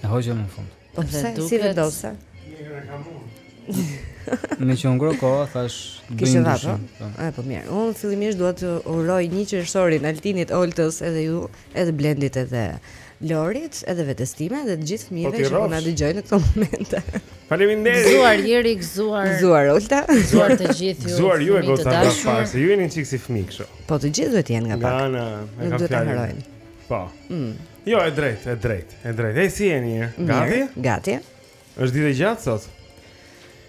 E hoqëm në fund. Po pse duket... si vendose? Me që ngro ko, thash Kishe dha, po? po? E, po mirë Unë fillimisht duhet të uroj një qershorin Altinit, Oltës, edhe ju Edhe Blendit edhe Lorit Edhe vetes time Edhe të gjithë fëmijëve po Që po na dëgjojnë në këto momente Faleminderit Gëzuar Jeri, gëzuar Gëzuar, Olta Gëzuar të gjithë ju Gëzuar juve goca të dashur Se ju jeni një çikë si fëmijë kështu Po të gjithë duhet jenë nga pak Nga në, e ka fjalli Po mm. Jo, e drejt, e drejt, e drejt. E si jeni? Gati? Gati. Është ditë e gjatë sot.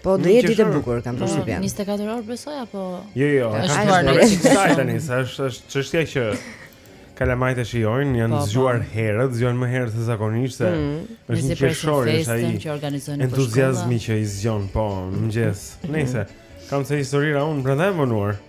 Po do jetë ditë e bukur, kam thënë mm. 24 orë besoj apo Jo, jo, është marrë në saj tani, sa është është çështja që kalamajtë e shijojnë, janë po, po. zgjuar herët, zgjohen më herët se zakonisht se mm. është një qershori, është ai entuziazmi që i zgjon po në mëngjes. Nejse kam ca historira unë prandaj u vonuam.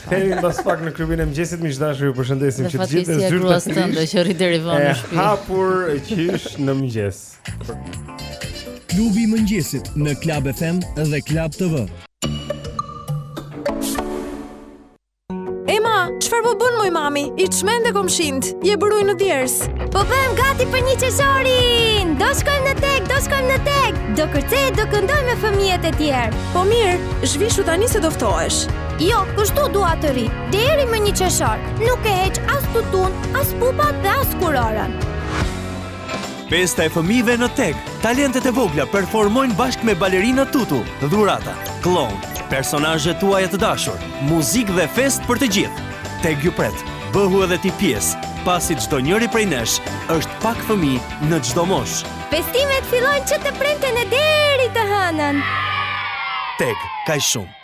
Kthehemi mbas pak në klubin e mëngjesit, miq të dashur, ju përshëndesim që të gjithë e zyrtë të tëndë që rri deri vonë në shtëpi. Hapur qysh në mëngjes. Klubi i mëngjesit në Club FM dhe Club TV. Ema, çfarë po bën moj mami? I çmende komshinjtë. Je bërë ujë në djers. Po bëhem gati për një qershorin. Do shkojmë në TEG, do shkojmë në TEG. Do kërcej, do këndoj me fëmijët e tjerë. Po mirë, zhvishu tani se do ftohesh. Jo, kështu dua të rri, deri më një qershor, nuk e heq as tutun, as pupat dhe as kurorën. Festa e fëmijëve në TEG. Talentet e vogla performojnë bashkë me balerina Tutu, dhurata, kloun, personazhet tuaja të dashur, muzikë dhe festë për të gjithë. TEG ju pret. Bëhu edhe ti pjesë, pasi çdo njëri prej nesh është pak fëmijë në çdo moshë. Festimet fillojnë që të premten e deri të hënën. TEG, kaq shumë.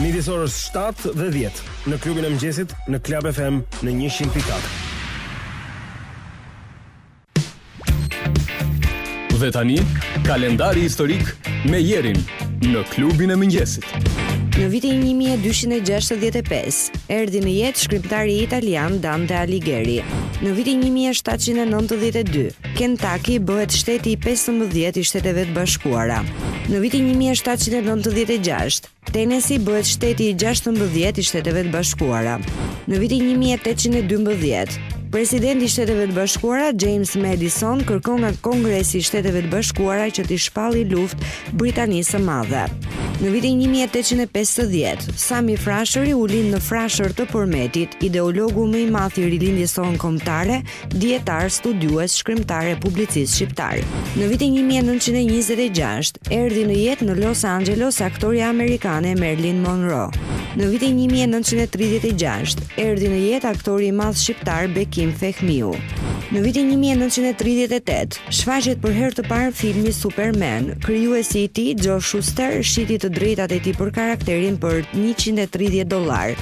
Midis orës 7 dhe 10 në klubin e mëngjesit në Club FM në 100.4. Dhe tani, kalendari historik me Jerin në klubin e mëngjesit. Në vitin 1265, erdhi në jetë shkrimtari italian Dante Alighieri. Në vitin 1792, Kentucky bëhet shteti i 15 i Shteteve të Bashkuara. Në vitin 1796, Tennessee bëhet shteti i gjashtëmbëdhjetë i Shteteve të Bashkuara. Në vitin një mijë e tetëqind e dymbëdhjetë, Presidenti i Shteteve të Bashkuara, James Madison, kërkon nga Kongresi i Shteteve të Bashkuara që t'i shpallë luftë Britanisë së Madhe. Në vitin një mijë e tetëqind e pesëdhjetë, Sami Frashëri u lind në Frashër të Përmetit, ideologu më i madh i Rilindjes sonë Kombëtare dijetar, studiues, shkrimtar e publicist shqiptar. Në vitin një mijë e nëntëqind e njëzet e gjashtë, erdhi në jetë në Los Angeles aktorja amerikane Marilyn Monroe. Në vitin një mijë e nëntëqind e tridhjetë e gjashtë, erdhi në jetë aktori i madh shqiptar Bekim Fehmiu. Në vitin një mijë e nëntëqind e tridhjetë e tetë, shfaqet për herë të parë filmi Superman. Krijuesi i tij, Joe Shuster, shiti të drejtat e tij për karakterin për njëqind e tridhjetë dollarë.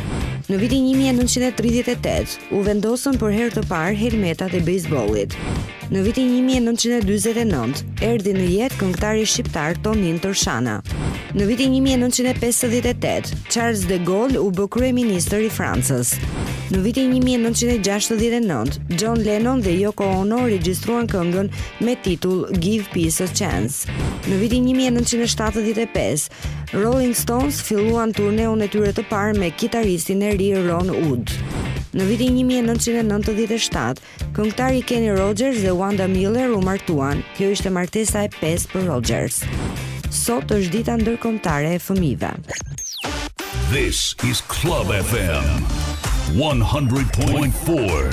Në vitin një mijë e nëntëqind e tridhjetë e tetë, u vendosën për herë të parë helmetat e bejsbollit. Në vitin 1949, erdhi në jetë këngëtari shqiptar Tonin Tërshana. Në vitin 1958, Charles de Gaulle u bë kryeministër i Francës. Në vitin 1969, John Lennon dhe Yoko Ono regjistruan këngën me titull Give Peace a Chance. Në vitin 1975, Rolling Stones filluan turneun e tyre të parë me kitaristin e ri Ron Wood. Në vitin 1997, këngëtari Kenny Rogers dhe Wanda Miller u martuan. Kjo ishte martesa e pestë për Rogers. Sot është dita ndërkombëtare e fëmijëve. This is Club FM 100.4.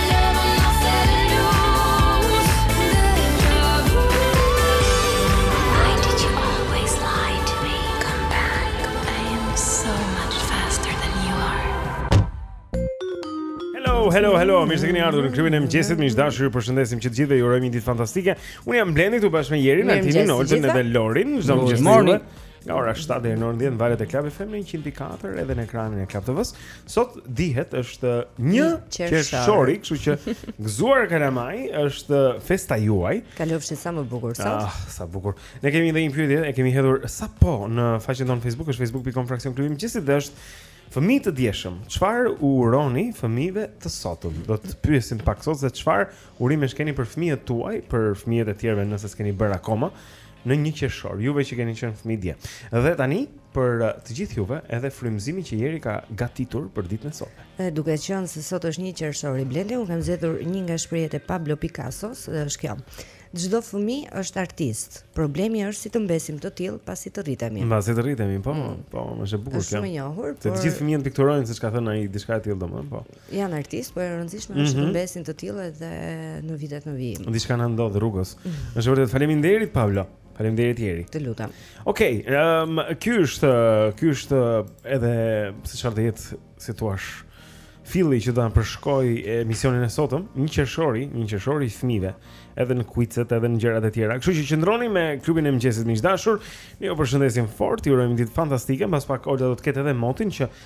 hello, hello. Mirë se keni ardhur në klubin e mëngjesit. Miq të dashur, ju përshëndesim që të gjithëve ju urojmë një ditë fantastike. Unë jam Blendi këtu bashkë me Jerin, Altinin, Olden dhe Lorin. Çdo mëngjes. Nga ora 7 deri në orën 10 në valët e Club FM 100.4 edhe në ekranin e Club TV-s. Sot dihet është 1 qershor, kështu që gëzuar kalamaj, është festa juaj. Kalofshi sa më bukur sot. Ah, sa bukur. Ne kemi edhe një pyetje, e kemi hedhur sapo në faqen tonë Facebook, është facebook.com fraksion klubi i mëngjesit dhe është Fëmijë të djeshëm, çfarë u uroni fëmijëve të sotëm? Do të pyesim pak sot se çfarë urimesh keni për fëmijët tuaj, për fëmijët e tjerëve nëse s'keni bërë akoma. në një qershor, juve që keni qenë fëmijë dje. Dhe tani për uh, të gjithë juve edhe frymëzimi që Jeri ka gatitur për ditën e sotme. Dhe duke qenë se sot është një qershori Blendi, unë kam zgjedhur një nga shprehjet e Pablo Picasso-s, dhe është kjo. Çdo fëmijë është artist. Problemi është si të mbesim të tillë pasi të rritemi. Pasi të rritemi, po, mm. po, është e bukur kjo. Është shumë e njohur, por të gjithë fëmijët pikturojnë siç ka thënë ai diçka e tillë domethënë, po. Janë artistë, por e rëndësishme është të mbesim të tillë edhe në vitet në vijim. Diçka na ndodh rrugës. Mhm. Është vërtet faleminderit Pablo. Faleminderit Jeri. Të lutem. Okej, okay, um, ky është, ky është edhe si çfarë të jetë, si thua, filli që do të përshkojë emisionin e sotëm, një qershori, një qershori i fëmijëve, edhe në kuicet, edhe në gjërat e tjera. Kështu që qëndroni me klubin e mëngjesit miq të dashur. Ne ju përshëndesim fort, ju urojmë ditë fantastike. Mbas pak Olda do të ketë edhe motin që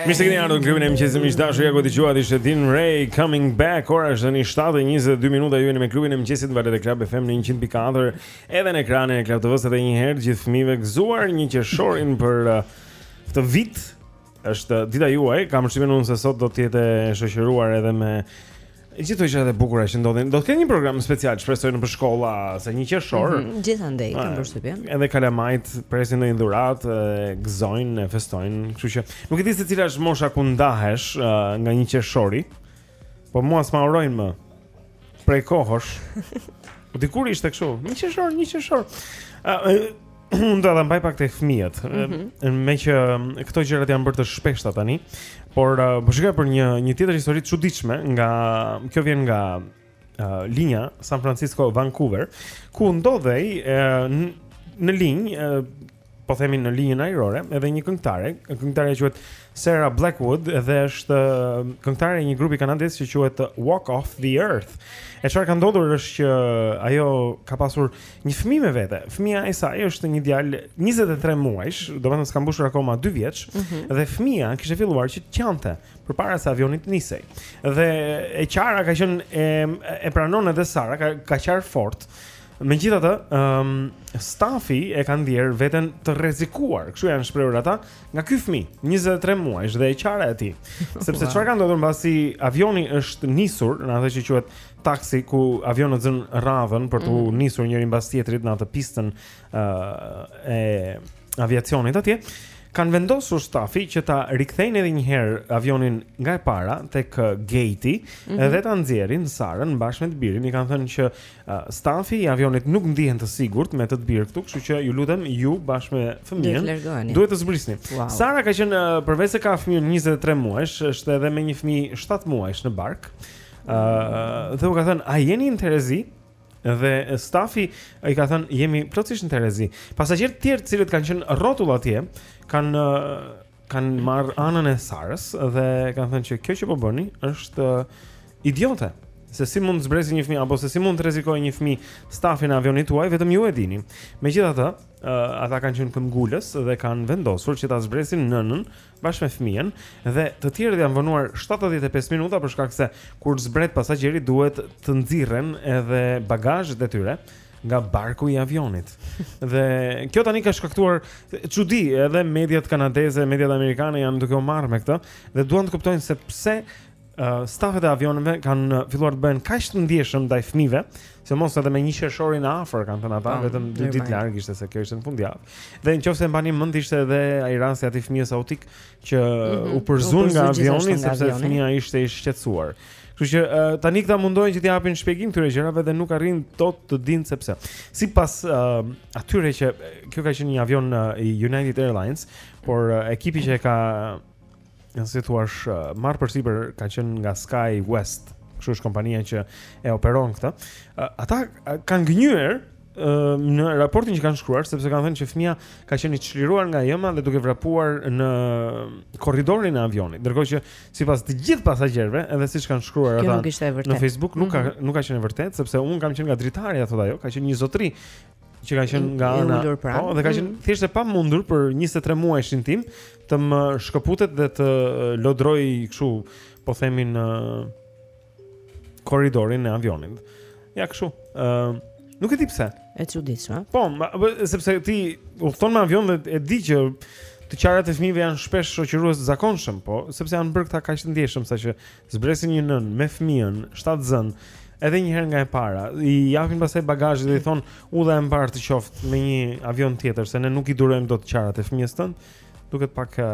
Mirë se keni ardhur në klubin e mëngjesit miq të dashur. Ja ku dëgjuat ishte Dean Ray coming back. Ora është tani 7:22 minuta. Ju jeni me klubin e mëngjesit në valët e Club FM në 104. Edhe në ekranin e Club TV-s edhe një herë gjithë fëmijëve gëzuar një qershorin për uh, këtë vit. Është dita juaj. Kam përshtypjen unë se sot do të jetë e shoqëruar edhe me Gjithë gjërat e bukura që ndodhin. Do të ketë një program special, shpresoj nëpër shkolla, se një qershor. Mm -hmm, Gjithandej kam përshtypjen. Edhe kalamajt presin ndonjë dhuratë, gëzojnë, festojnë, kështu që nuk e di se cila është mosha ku ndahesh uh, nga një qershori. Po mua s'ma urojnë më. Prej kohësh. Po dikur ishte kështu, një qershor, një qershor. Uh, Unë do ta mbaj pak te fëmijët. Mm -hmm. Meqë këto gjërat janë bërë të shpeshta tani, por uh, po shikoj për një një tjetër histori të çuditshme nga kjo vjen nga uh, linja San Francisco Vancouver, ku ndodhej uh, në linjë uh, po themi në linjën ajrore, edhe një këngëtare, këngëtarja quhet Sarah Blackwood dhe është uh, këngëtare e një grupi kanadez që quhet Walk Off the Earth. E çfarë ka ndodhur është që ajo ka pasur Një fëmijë me vete. Fëmija e saj është një djalë 23 muajsh, domethënë s'ka mbushur akoma 2 vjeç, mm -hmm. dhe fëmija kishte filluar që të qante përpara se avioni të nisej. Dhe e qara ka qenë e, e pranon edhe Sara, ka ka qarë fort. Megjithatë, ëm um, stafi e kanë ndier veten të rrezikuar, kështu janë shprehur ata, nga ky fëmijë, 23 muajsh dhe e qara e tij. Sepse çfarë ka ndodhur mbasi avioni është nisur, në atë që quhet taksi ku avionët zën radhën për t'u mm -hmm. nisur njëri mbas tjetrit në atë pistën ë uh, e aviacionit atje kanë vendosur stafi që ta rikthejnë edhe një herë avionin nga e para tek gate-i mm -hmm. dhe ta nxjerrin Sarën bashkë me të birin. I kanë thënë që uh, stafi i avionit nuk ndihen të sigurt me tët bir këtu, kështu që ju lutem ju bashkë me fëmijën duhet të zbrisni. Wow. Sara ka qenë uh, përveçse ka fëmijën 23 muajsh, është edhe me një fëmijë 7 muajsh në bark. Ëh, uh, dhe u ka thënë, "A jeni në terezi?" Dhe stafi i ka thënë, "Jemi plotësisht në terezi." Pasagjerët e tjerë të cilët kanë qenë rrotull atje, kanë uh, kanë marrë anën e Sarës dhe kanë thënë që kjo që po bëni është uh, idiote. Se si mund të zbresë një fëmijë apo se si mund të rrezikojë një fëmijë stafin e avionit tuaj, vetëm ju e dini. Megjithatë, uh, ata kanë qenë këmbgulës dhe kanë vendosur që ta zbresin nënën bashkë me fëmijën dhe të tjerët janë vonuar 75 minuta për shkak se kur zbret pasagjeri duhet të nxirren edhe bagazhet e tyre nga barku i avionit. Dhe kjo tani ka shkaktuar çudi, edhe mediat kanadeze, mediat amerikane janë duke u marrë me këtë dhe duan të kuptojnë se pse Uh, stafët e avionëve kanë filluar të bëhen kaq të ndjeshëm ndaj fëmijëve, se mos edhe me një qershorin e afër kanë thënë ata, vetëm dy ditë larg ishte se kjo ishte në fundjavë. Dhe nëse e mbani mend ishte edhe ai rasti i atij fëmijës autik që mm -hmm. u përzun nga avioni sepse fëmia ishte i shqetësuar. Kështu që uh, tani këta mundohen që t'i japin shpjegim këtyre gjërave dhe nuk arrijnë dot të dinë se pse. Sipas uh, atyre që kjo ka qenë një avion uh, i United Airlines, por uh, ekipi që e ka Në si thuash, marr përsipër ka qenë nga Sky West, kështu është kompania që e operon këtë. Ata kanë gënjyer në raportin që kanë shkruar sepse kanë thënë që fëmia ka qenë i çliruar nga jëma dhe duke vrapuar në korridorin e avionit. Ndërkohë që sipas të gjithë pasagjerëve, edhe siç kanë shkruar ata në Facebook, nuk ka mhm. nuk ka qenë e vërtetë sepse un kam qenë nga dritarja thotë ajo, ka qenë një zotri që ka qenë nga ana pra. po dhe ka qenë mm. thjesht e pamundur për 23 muajshin tim të më shkëputet dhe të lodrojë kështu po themi në korridorin e avionit. Ja kështu. Ë uh, nuk e di pse. E çuditshme. Po, ma, sepse ti udhton me avion dhe e di që të qarat e fëmijëve janë shpesh shoqërues të zakonshëm, po se pse janë bërë këta kaq të ndjeshëm saqë Zbresin një nënë me fëmijën, shtatzënë, edhe një herë nga e para. I japin pastaj bagazhin dhe i thonë, "Udha e mbarë të qoftë me një avion tjetër, se ne nuk i durojmë dot të qarat e fëmijës tënd." Duket pak e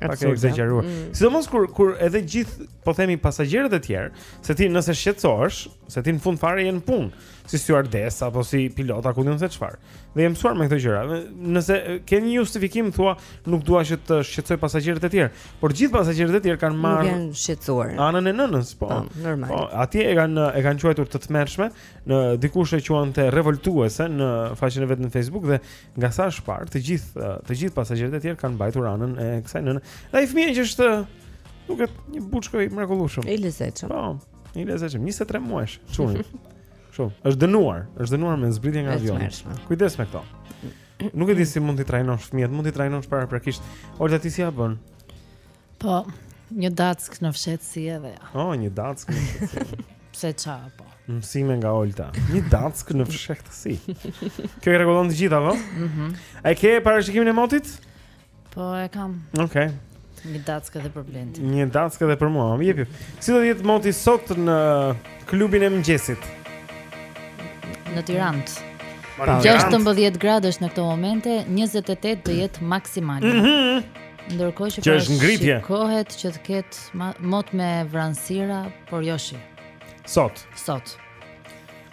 pak e ekzagjeruar. Mm. Sidomos kur kur edhe gjithë, po themi pasagjerët e tjerë, se ti nëse shqetësohesh, Se ti në fund fare je në punë, si stjuardesë apo si pilot a ku di unë se çfarë. Dhe je mësuar me këto gjëra. Nëse ke një justifikim thua, nuk dua që të shqetësoj pasagjerët e tjerë, por gjithë pasagjerët e tjerë kanë marrë janë shqetësuar. Anën e nënës, po. po normal. Po, atje e kanë e kanë quajtur të tmerrshme, në dikush e quante revoltuese në faqen e vet në Facebook dhe nga sa është parë, të gjithë të gjithë pasagjerët e tjerë kanë mbajtur anën e kësaj nëne. Dhe ai fëmijë që është duket një buçko i mrekullueshëm. I lezetshëm. Po. Një lezet që 23 muajsh, çuni. Kështu, është dënuar, është dënuar me zbritje nga avioni. Kujdes me këto. Nuk e di si mund t'i trajnosh fëmijët, mund t'i trajnosh paraprakisht. Olta ti si ia bën? Po, një dackë në fshehtësi edhe. Oh, një dackë. Pse ça po? Mësime nga Olta. Një dackë në fshehtësi. Kjo e rregullon të gjitha, po? Mhm. E ke parashikimin e motit? Po e kam. Okej. Një dackë edhe për Blendin. Një dackë edhe për mua. Jepi. Si do të jetë moti sot në klubin e mëngjesit? Në Tiranë. 16 gradë është në këto momente, 28 do jetë maksimale. Mm -hmm. Ndërkohë që, që është ngritje. Parashikohet që të ketë mot me vranësira, por jo shi. Sot. Sot.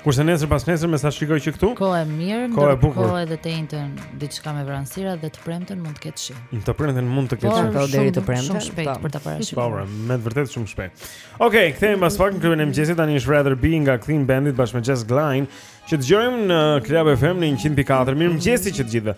Kurse nesër pas nesër me sa shikoj që këtu. Kohë e mirë, kohë e bukur. Kohë edhe të enjtën, diçka me vranësira dhe të premten mund të ketë shi. Të premten mund të ketë shi. Po deri të premten. Shumë shpejt për ta parashikuar. Po, pra, me të vërtetë shumë shpejt. Okej, okay, kthehemi pas pak në klubin e mëngjesit tani është Rather Be nga Clean Bandit bashkë me Jess Glynne, që dëgjojmë në Club FM në 104. Mirëmëngjesi të gjithëve.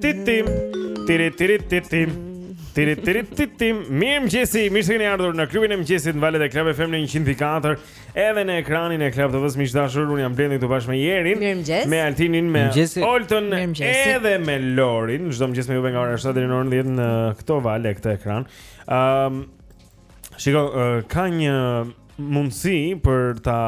Tiritim, tiritim, tiritim, tiritim Mirëmëngjesi, mirë se keni ardhur në klubin e mëngjesit në valët e Club FM në 104 Edhe në ekranin e Club TV-së miq të dashur, unë jam Blendi këtu bashkë me Jerin Mirëmëngjes Me Altinin, me Oltën, edhe me Lorin Çdo mëngjes me juve nga ora 7 deri në orën 10 në këto valë dhe këtë ekran um, Shiko, uh, ka një mundësi për ta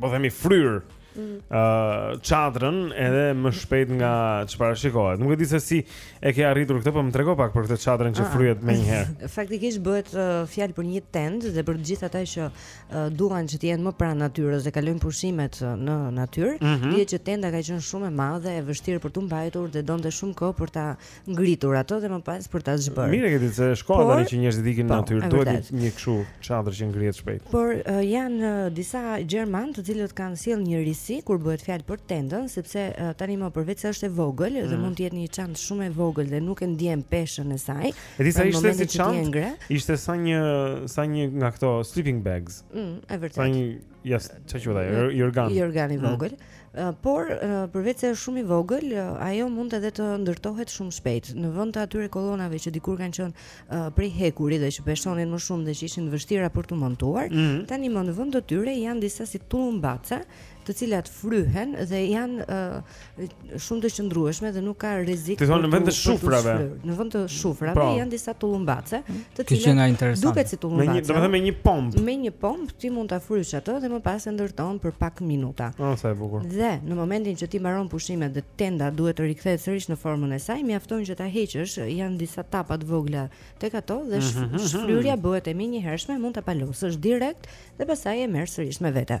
po themi fryrë mm. uh, çadrën edhe më shpejt nga ç'parashikohet. Nuk e di se si e ke arritur këtë, po më trego pak për këtë çadrën që ah. fryhet menjëherë. Faktikisht bëhet uh, fjalë për një tendë dhe për të gjithë ata që uh, duan që të jenë më pranë natyrës dhe kalojnë pushimet uh, në natyrë, mm -hmm. dihet që tenda ka qenë shumë e madhe e vështirë për t'u mbajtur dhe donte shumë kohë për ta ngritur atë dhe më pas për ta zhbërë. Mirë e ke ti se shiko tani që njerëzit ikin në po, natyrë, duhet një kështu çadër që ngrihet shpejt. Por uh, janë uh, disa gjermanë të cilët kanë sjellë një risi kur bëhet fjalë për tendën, sepse uh, tanimë përveçse është e vogël mm. dhe mund të jetë një çantë shumë e vogël dhe nuk e ndjen peshën e saj. E di sa pra, ishte si çantë. Ishte sa një sa një nga këto sleeping bags. Mm, e vërtetë. Sa një Ja, çka quhet ajo? Jorgan. Jorgan i vogël. Uh, por uh, përveçse është shumë i vogël, uh, ajo mund edhe të ndërtohet shumë shpejt. Në vend të atyre kolonave që dikur kanë qenë uh, prej hekuri dhe që peshonin më shumë dhe që ishin të vështira për t'u montuar, mm -hmm. tanimë në vend të tyre janë disa si tullumbace, të cilat fryhen dhe janë uh, shumë të qëndrueshme dhe nuk ka rrezik. Domethënë në vend të shufrave. Në vend të shufrave po. janë disa tullumbace, mm. të cilat duket si tullumbace. Domethënë me një pompë. Me një pompë ti mund ta frysh atë dhe më pas e ndërton për pak minuta. Ah, sa e bukur. Dhe në momentin që ti mbaron pushimet dhe tenda duhet të rikthehet sërish në formën e saj, mjafton që ta heqësh, janë disa tapa të vogla tek ato dhe mhm, mhm, mhm. shfryrja bëhet e menjëhershme, mund ta palosësh direkt dhe pastaj e merr sërish me vete.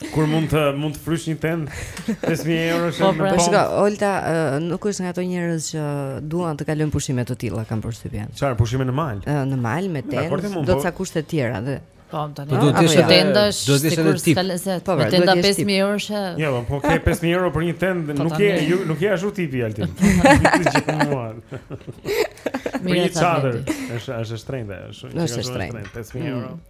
Kush mund të mund të frysh një tendë 5000 euroshe. Po, pra, po shiko, Olta uh, nuk është nga ato njerëz që duan të kalojnë pushime të tilla, kam përshtypjen. Çfarë pushime në mal? Uh, në mal me tendë, do po. ca kushte të tjera dhe Po, tani. Do të ishte tenda, do të ishte tip. Po, pra, tenda 5000 euro është. Jo, po, po ke 5000 euro për një tendë, po, nuk je, ju nuk je ashtu tipi Altin. Mirë, çadër. Është është shtrenjtë, është. Është shtrenjtë, 5000 euro. Mm.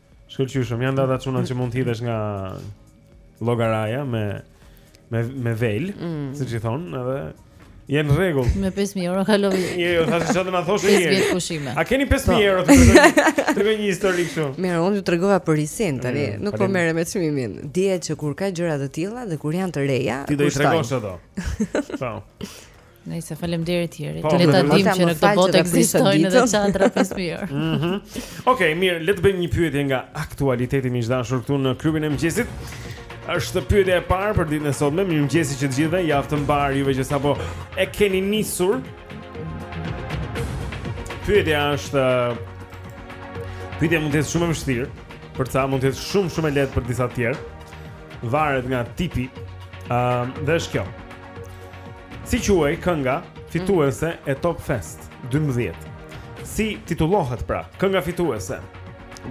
Shkëlqyshëm, janë ata çuna që mund të hidhesh nga llogaraja me me me vel, mm. siç i thonë, edhe je në rregull. Me 5000 euro kaloj. Jo, jo, thashë sa do na thosh ti. Jet pushime. A keni 5000 po. euro të tregoj? Tregoj një histori kështu. Mirë, unë ju tregova për risinë tani. Mm, nuk po merrem me çmimin. Dihet që kur ka gjëra të tilla dhe kur janë të reja, ti do i tregosh ato. Po. Nëse faleminderit Jeri. Po, le ta dimë që në këtë botë ekzistojnë edhe çadra 5000 euro. Mhm. Okej, mirë, le të bëjmë një pyetje nga aktualiteti miq të dashur këtu në klubin e mëngjesit. Është pyetja e parë për ditën e sotme. Mirëmëngjesi që të gjithëve, javë të mbarë juve që sapo e keni nisur. Pyetja është Pyetja mund të jetë shumë e vështirë, për ca mund të jetë shumë shumë e lehtë për disa të tjerë. Varet nga tipi. Ëm, uh, dhe është kjo. Si quhet kënga fituese e Top Fest 12? Si titullohet pra kënga fituese?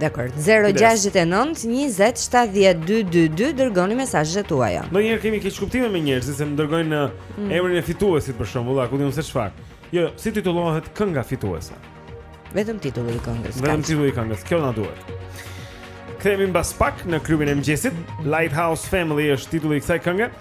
Dakord, 0-6-9-20-70-222 Dërgoni mesazhet tuaja Ndonjëherë kemi keqkuptime me njerëzit Se më dërgojnë në mm. emrin e fituesit për shembull a ku di se çfarë Jo, si titullohet kënga fituese Vetëm titulli i këngës Vetëm titulli i këngës, kjo na duhet Kthehemi mbas pak në klubin e mëngjesit Lighthouse Family është titulli i kësaj kënge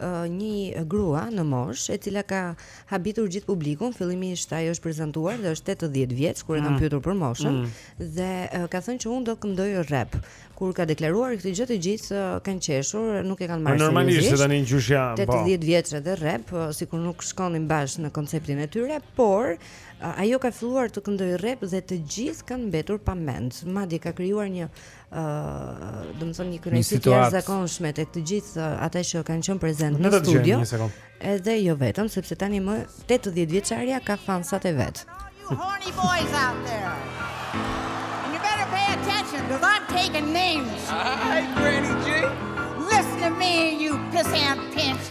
një grua në moshë e cila ka habitur gjithë publikun, fillimisht ajo është prezantuar dhe është 80 vjeç kur e kanë mm. pyetur për moshën mm. dhe uh, ka thënë që unë do të këndoj rap. Kur ka deklaruar këtë gjë të gjithë uh, kanë qeshur, nuk e kanë marrë seriozisht. Normalisht se tani një gjyshe, po. 80 vjeç edhe rap, uh, sikur nuk shkonin bashkë në konceptin e tyre, por uh, ajo ka filluar të këndojë rap dhe të gjithë kanë mbetur pa mend. Madje ka krijuar një ë, domethënë një kënaqësi të jashtëzakonshme tek të gjithë ata që kanë qenë prezent në studio. Edhe jo vetëm, sepse tani më 80 vjeçarja ka fansat e vet. Horny boys out there. And you better pay attention because I'm taking names. Hi, Granny G. Listen to me, you piss and pinch.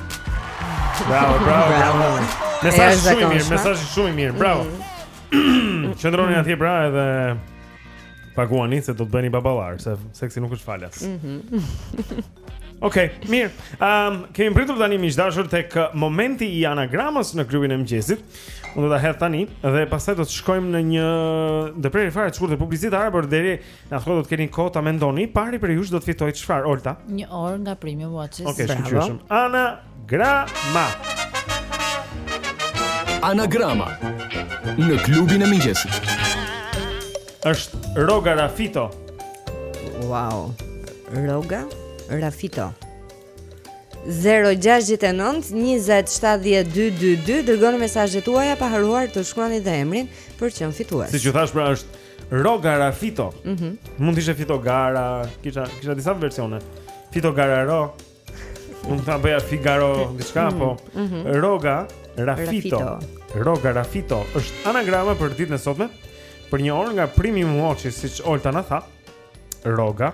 Bravo, bravo, bravo. Mesazh shumë i mirë, mesazh shumë i mirë. Bravo. Mhm. Qëndroni atje pra edhe paguani se do të bëheni baballarë, se seksi nuk është falas. Mhm. Okej, okay, mirë. Ehm, um, kemi mbërritur tani miq të dashur tek momenti i anagramës në klubin e mëngjesit. Unë do ta hedh tani dhe pastaj do të shkojmë në një ndërprerje fare të shkurtër publicitare, por deri Në atë kohë do të keni kohë ta mendoni, i pari prej jush do të fitojë çfarë Olta? Një orë nga Primi Watches. Okej, okay, shkëlqyshëm. Anagrama. Anagrama. Në klubin e mëngjesit. Është Roga Rafito. Wow. Roga Rafito. 0-6-9-20-70-222 Dërgoni mesazhet tuaja pa harruar të shkruani dhe emrin për të qenë fitues Siç thashë pra është Rogara Fito. Mhm. Mm Mund të ishte Fito Gara, kisha kisha disa versione. Fito Gararo. Mund ta bëja Figaro diçka, mm -hmm. po. Mm -hmm. Roga Rafito. Rafito. Roga Rafito është anagrama për ditën e sotme. Për një orë nga Primi Moçi, siç Olta na tha. Roga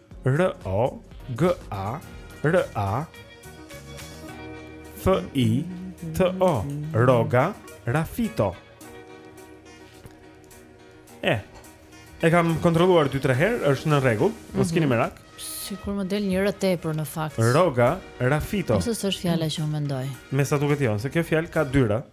R O G A R A F I T O. Roga Rafito E E kam kontrolluar 2-3 herë, është në rregull, mos mm -hmm. keni merak. Sikur më del një r tepër në fakt. Roga Rafito. Ose s'është fjala që unë mendoj. Me sa duket jo, se kjo fjalë ka dy r.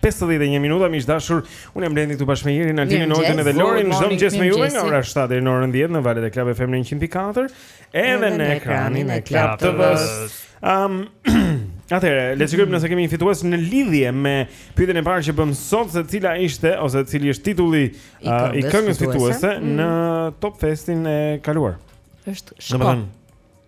51 minuta miq të dashur, unë jam Blendi këtu bashkë me Jerin, Altinin, Nojën dhe Lorin, çdo mëngjes me ju nga ora 7 deri në orën 10 në valët e Club FM 104 edhe në ekranin e Club TV. Ëm Atëherë, le të shikojmë nëse kemi një fitues në lidhje me pyetjen e parë që bëmë sot se cila ishte ose cili është titulli i këngës fituese mm. në Top Festin e kaluar. Është shko.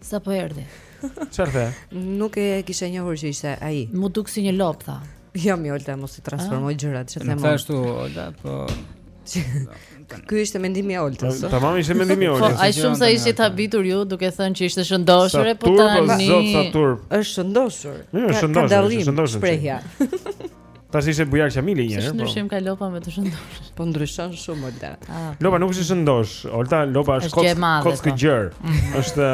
Sapo erdhi. Çfarë the? Nuk e kisha njohur që ishte ai. Mu duk si një lop tha. Jo, mi Olta, mos i transformo ah gjërat, çfarë them. Nuk thash ashtu Olta, po Ky ishte mendimi i Oltës. Tamam ishte mendimi i po, Oltës. Po, ai shumë sa ishit habitur ju duke thënë që ishte shëndoshur e po tani. Saturn, zot Saturn. Është shëndoshur. Jo, është shëndoshur, është shëndoshur. Shprehja. Tash ishte Bujar Qamili një herë. Po. Ndryshim ka lopa me të shëndosh. Po ndryshon shumë Olta. Ah. Lopa nuk është shëndosh. Olta lopa është kockë kockë po gjerë. Mhm. Është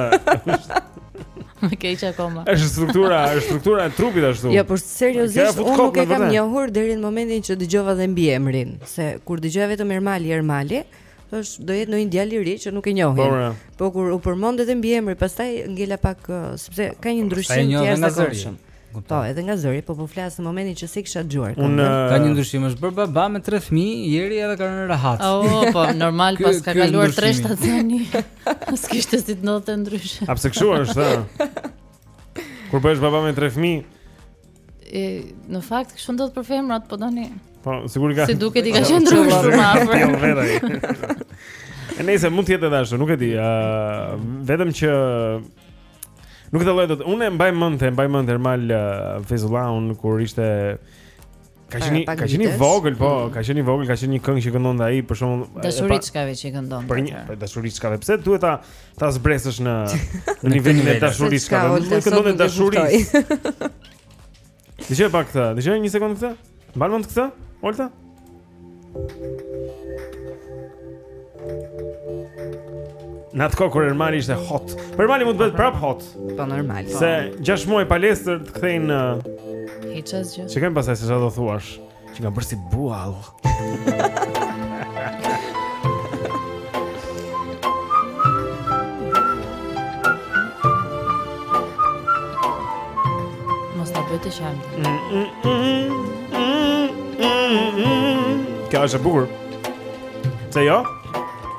Më keq akoma. Është struktura, është struktura e trupit ashtu. Jo, por seriozisht unë nuk e kam njohur deri në momentin që dëgjova dhe mbiemrin, se kur dëgjoja vetëm Ermali, Ermali, Thash do jetë ndonjë djalë i ri që nuk e njohim. Po, pra. po kur u përmend edhe mbiemri, pastaj ngela pak sepse ka një ndryshim të jashtëzakonshëm. Po, edhe nga zëri, po po flas në momentin që s'e kisha dëgjuar. Unë ka një ndryshim, është bërë baba me tre fëmijë, Jeri edhe ka rënë rahat. Oh, po, normal pas ka kaluar tre shtatzëni. Po s'kishte si të ndodhte ndryshe. A pse kshu është? Kur bëhesh baba me tre fëmijë, E, në fakt kështu ndodh për femrat, po tani. Po, sigurisht ka. Siç duket i ka qëndruar shumë afër. Jo vetë. E nëse mund të jetë edhe ashtu, nuk e di. Ë, uh, vetëm që nuk e dalloj dot. Unë e mbaj mend, e mbaj mend Ermal uh, Fejzullahun kur ishte ka qenë ka qenë i vogël, po, mm. ka qenë i vogël, ka qenë një këngë që këndonte ai për shkak të dashuriçkave që këndonte. Për një dashuriçkave, pse duhet ta ta zbresësh në në nivelin e dashuriçkave. Nuk këndonte dashuri. Dëgjo pak këtë, dëgjo një sekond këtë. Mban mend këtë? Olta? Në atë kohë kur Ermali ishte hot. Por Ermali mund të bëhet prap hot. Po normal. Po. Se 6 muaj palestër të kthejnë në Hiç asgjë. Çka më pastaj se ça do thuash? Çë na bëre si buall Mos ta bëjtë shemb Kjo është e bukur Se jo?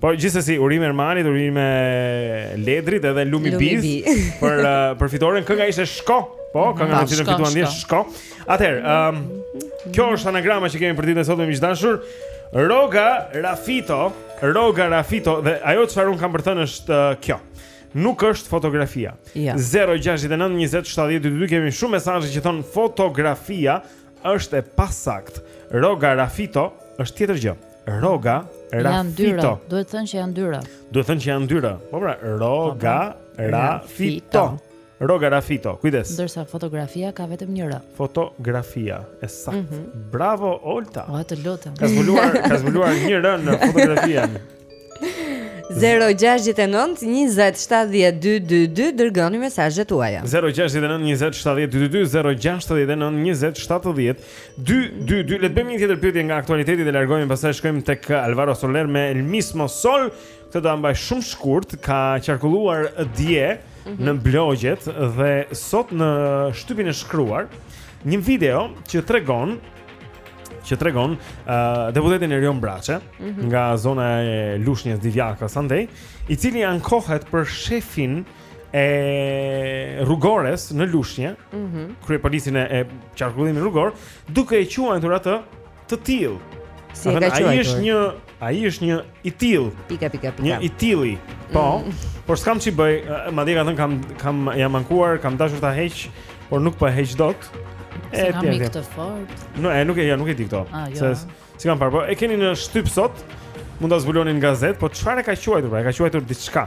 Po gjithsesi urime Ermanit, urime Ledrit edhe Lumi Biz për uh, për fitoren. Kënga ishte Shko. Po, mhm. kënga me të cilën fituan dhe Shko. Atëherë, ëm um, kjo është anagrama që kemi për ditën e sotme miq të dashur. Roga Rafito, Roga Rafito dhe ajo çfarë un kam për thënë është uh, kjo. Nuk është fotografia. Ja. 069 20 70 22 kemi shumë mesazhe që thon fotografia Është e pasaktë. Roga Rafito është tjetër gjë. Roga Rafito. Duhet thënë që janë dy r. Duhet thënë që janë dy r. Po pra, Roga po, po. Rafito. Roga Rafito. Kujdes. Ndërsa fotografia ka vetëm një r. Fotografia. E saktë. Mm -hmm. Bravo Olta. O të lutem. Ka zbuluar, ka zbuluar një r në fotografinë. 0-6-9-27-12-2 Dërgoni mesazhet tuaja 0-6-9-27-12-2 Le të bëjmë një tjetër pyetje nga aktualiteti Dhe largohemi pastaj e shkojmë tek Alvaro Soler me El Mismo Sol Këtë do ta mbaj shumë shkurt Ka qarkulluar dje mm -hmm. në blogjet Dhe sot në shtypin e shkruar Një video që tregon që tregon uh, deputetin Erion Braçe mm -hmm. nga zona e Lushnjës Divjakës andej, i cili ankohet për shefin e rrugores në Lushnje, mm -hmm. kryepolicin e qarkullimit rrugor, duke e quajtur atë të tillë. Si e ka quajtur? Ai është një Ai është një i till. Pika pika pika. Një i tilli. Po, mm. por s'kam ç'i bëj, madje ka thënë kam kam jam ankuar, kam dashur ta heq, por nuk po e heq dot. E ka mik të fort. No, e nuk e ja, nuk e di këto. Ah, jo. Se s'i kam parë, po e keni në shtyp sot? Mund ta zbuloni në gazetë, po çfarë e ka quajtur? Pra, e ka quajtur diçka.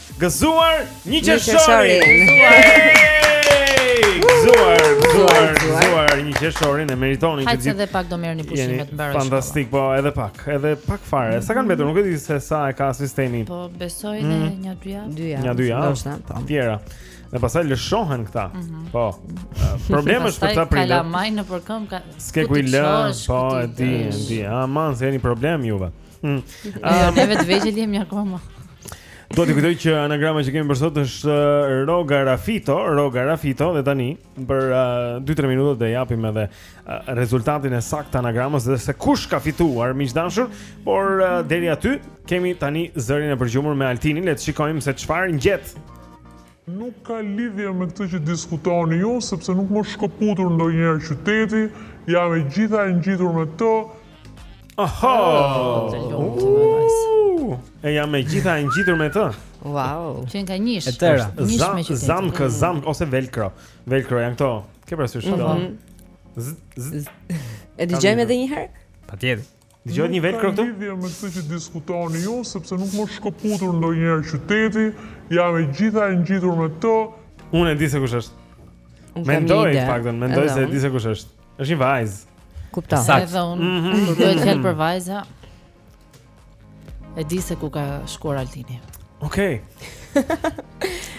Gëzuar një qershorin. Gëzuar, gëzuar, gëzuar një qershorin e meritoni të gjithë. Hajde edhe pak do merrni pushimet mbaroj. Fantastik, po edhe pak, edhe pak fare. Sa kanë mbetur, nuk e di se sa e ka sistemi. Po besoj në mm. një dy javë. Dy javë. Një dy javë. Është po. tjera. Dhe pasaj lëshohen këta mm -hmm. Po Problemi është për ta prindër Ka në përkëm ka... S'ke ku i lë Po e di, e di Aman se jeni problem juve Mm. Jo, ne vetë të vegjël jemi akoma. Dua të kujtoj që anagrama që kemi për sot është uh, Roga Rafito, Roga Rafito dhe tani për 2-3 uh, minuta do japim edhe uh, rezultatin e saktë të anagramës dhe se kush ka fituar miq të dashur, por deri aty kemi tani zërin e përgjumur me Altinin, le të shikojmë se çfarë ngjet Nuk ka lidhje me këtë që diskutoni ju, sepse nuk më është shkëputur ndonjëherë qyteti, jam e gjitha e ngjitur me të. Aha! E jam e gjitha e ngjitur me të. Wow. Qenka njësh. E tëra. Njësh me qytet. Zamkë, zamkë, zamkë ose velcro. Velcro janë këto. Ke parasysh këto? Mhm. Z, z. E dëgjojmë edhe një herë? Patjetër. Dëgjohet një velcro këtu? Nuk ka lidhje me këtë që diskutoni ju, sepse nuk më është shkëputur ndonjëherë qyteti, jam e gjitha e ngjitur me të. Unë e di se kush është. Mendoj, në fakt, mendoj se e di se kush është. është një vajzë. Kuptova. Edhe unë, mhm. kur duhet të për vajza, E di se ku ka shkuar Altini. Okej.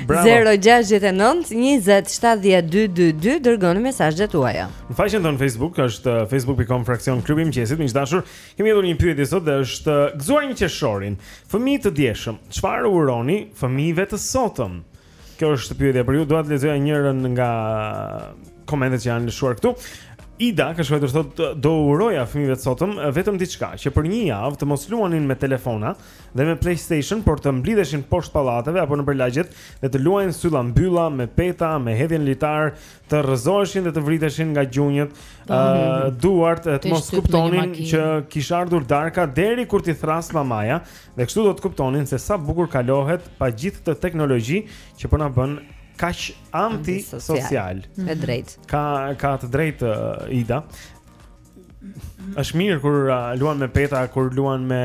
Bravo. 069 20 70 222 dërgoni mesazhet tuaja. Në faqen tonë Facebook është uh, facebook.com fraksion klubi i mëngjesit. Miq të dashur, kemi hedhur një pyetje sot dhe është uh, gëzuar një qershorin. Fëmijë të djeshëm, çfarë u uroni fëmijëve të sotëm? Kjo është pyetja për ju. Dua të lexoj njërin nga komentet që janë lëshuar këtu. Ida ka shkruajtur thotë do uroja fëmijëve të sotëm vetëm diçka, që për një javë të mos luanin me telefona dhe me PlayStation, por të mblidheshin poshtë pallateve apo nëpër lagjet dhe të luajnë sylla mbylla me peta, me hedhje në litar, të rrëzoheshin dhe të vriteshin nga gjunjët, uh, duart të mos kuptonin që kish ardhur darka deri kur t'i thërrasë mamaja Dhe kështu do të kuptonin se sa bukur kalohet pa gjithë këtë teknologji që po na bën kaq antisocialë. E drejtë. Ka ka të drejtë uh, Ida. Është mirë kur uh, luan me peta, kur luan me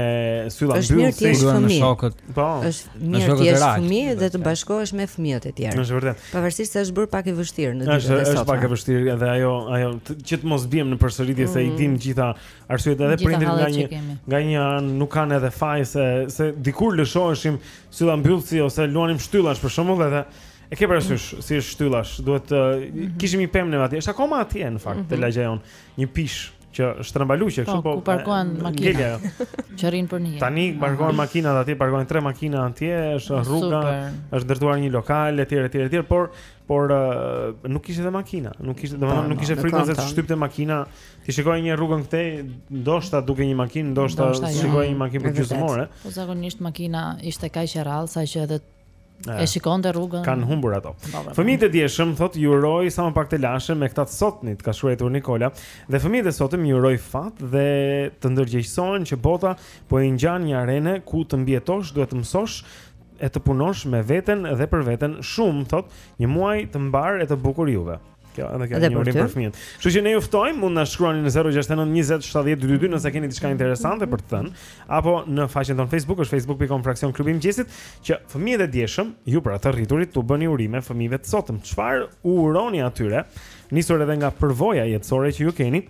sylla mbylla, kur luan me shokët. Po. Është mirë të jesh fëmijë dhe të bashkohesh me fëmijët e tjerë. Është e vërtetë. Pavarësisht se është bërë pak e vështirë në ditët e sotme. Është është pak e vështirë dhe ajo ajo që të mos biem në përsëritje se i mhm. dimë gjitha Arsyet edhe prindërit nga një nga një anë nuk kanë edhe faj se se dikur lëshoheshim sylla mbyllsi ose luanim shtyllash për shembull edhe e ke parasysh si është shtyllash, duhet uh, mm -hmm. kishim një pemë atje. Është akoma atje në fakt mm -hmm. te mhm. lagja jonë, një pishë që është trambaluqe kështu po. Ku parkohen makinat. Që rrin për një. Tani parkohen makinat atje, parkohen tre makina atje, është rruga, është ndërtuar një lokal etj etj etj, por por uh, nuk kishte edhe makina, nuk kishte, domethënë nuk kishte frikën se të shtypte makina. Të Ti shikoje rrugën këtej, ndoshta dukej një makinë, ndoshta jo. shikoje një makinë për gjysmë ore. Po zakonisht makina ishte kaq e rrallë sa që edhe e shikonte rrugën. Kanë humbur ato. Fëmijët e djeshëm thotë u uroj sa më pak telashe me këta të sotmit, ka shkruajtur Nikola. Dhe fëmijët e sotëm u uroj fat dhe të ndërgjegjësohen që bota po i ngjan një arene ku të mbijetosh duhet të mësosh e të punosh me veten dhe për veten shumë thotë një muaj të mbarë e të bukur juve. Kjo edhe kjo një urim për fëmijët. Kështu që ne ju ftojmë, mund na shkruani në 069 20 70 222 nëse keni diçka interesante për të thënë, apo në faqen tonë Facebook, është facebook.com fraksion klubi i mëngjesit, që fëmijët e djeshëm, ju pra të rriturit, t'u bëni urime fëmijëve të sotëm. Çfarë u uroni atyre? Nisur edhe nga përvoja jetësore që ju keni.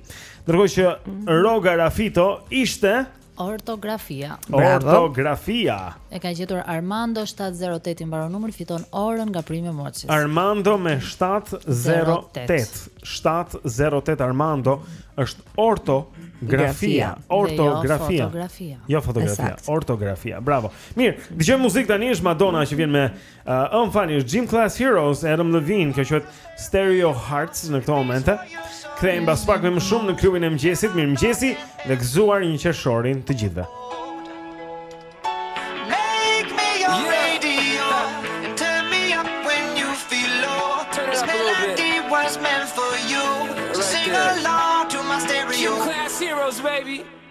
Ndërkohë që Roga Rafito ishte Ortografia. Bravo. Ortografia. E ka gjetur Armando 708 i mbaron numri fiton orën nga Prime Moçis. Armando me 708. 708 Armando është ortografia. Jo ortografia. Jo fotografia. Jo fotografia. Ortografia. Bravo. Mirë, dëgjojmë muzikë tani është Madonna që vjen me Uh, oh, më fali, është Gym Class Heroes, Adam Levine, kjo quhet Stereo Hearts në këto momente Kthehemi pas pak me më shumë në klubin e mëngjesit, mirëmëngjesi dhe gëzuar një qershorin të gjithëve Make me your radio and turn me up when you feel low This melody was meant for you, so sing along to my stereo Gym Class Heroes, baby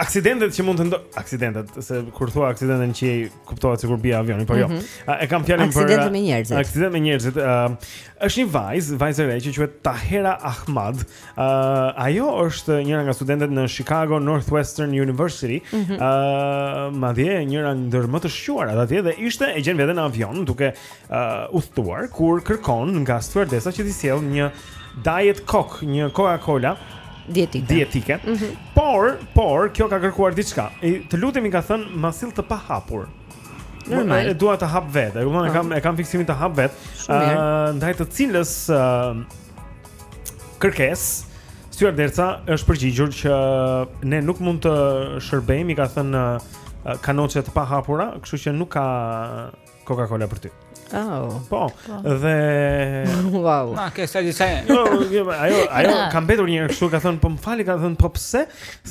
aksidentet që mund të ndodhin, aksidentet, se kur thua aksidente në qiej kuptohet sikur bie avioni, por jo. Mm -hmm. E kam fjalën për aksidentet me njerëzit. Aksidentet me njerëzit, ë, uh, është një vajzë, vajzë e re që quhet Tahera Ahmad. ë uh, Ajo është njëra nga studentet në Chicago Northwestern University. ë mm -hmm. uh, Madje njëra ndër më të shquarat atje dhe ishte e gjen veten në avion duke ë uh, udhëtuar kur kërkon nga stewardesa që t'i sjellë një Diet Coke, një Coca-Cola dietike. Dietike. Mm -hmm. Por, por kjo ka kërkuar diçka. Të lutem i ka thënë ma sill të pahapur. Normal. E dua ta hap vetë. E kupton, e po. kam e kam fiksimin ta hap vetë. Ëh, ndaj të cilës uh, kërkesë stewardesa është përgjigjur që ne nuk mund të shërbejmë, i ka thënë uh, kanaçe të pahapura, kështu që nuk ka Coca-Cola për ty. Oh. Po. po. Dhe wow. Ma ke sa di sa. Jo, jo, ajo, ajo ka mbetur një herë kështu, ka thënë, po më fali, ka thënë, po pse?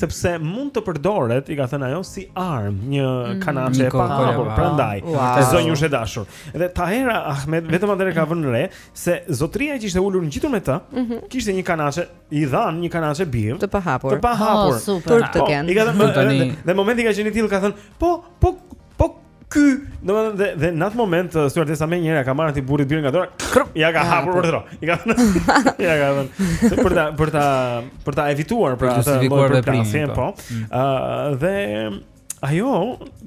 Sepse mund të përdoret, i ka thënë ajo si armë, një mm. kanaçe e pahapur, prandaj. Të zonjës së dashur. Dhe Tahera Ahmad vetëm atëherë ka vënë re se zotria që ishte ulur ngjitur me të, mhm. kishte një kanaçe, i dhanë një kanaçe birrë. Të pahapur. Të pahapur. Oh, Turp të kenë. I ka thënë, dhe momenti ka qenë i tillë, ka thënë, po, po, Ky, domethënë dhe, dhe në atë moment uh, stewardesa menjëherë ia ka marrë atij burrit birrën nga dora, krp, ia ka hapur, urdhëro. I ka thënë. ia ka dhënë. Se për ta për ta për ta evituar pra atë lloj përplasje, po. Ëh, po. mm. dhe ajo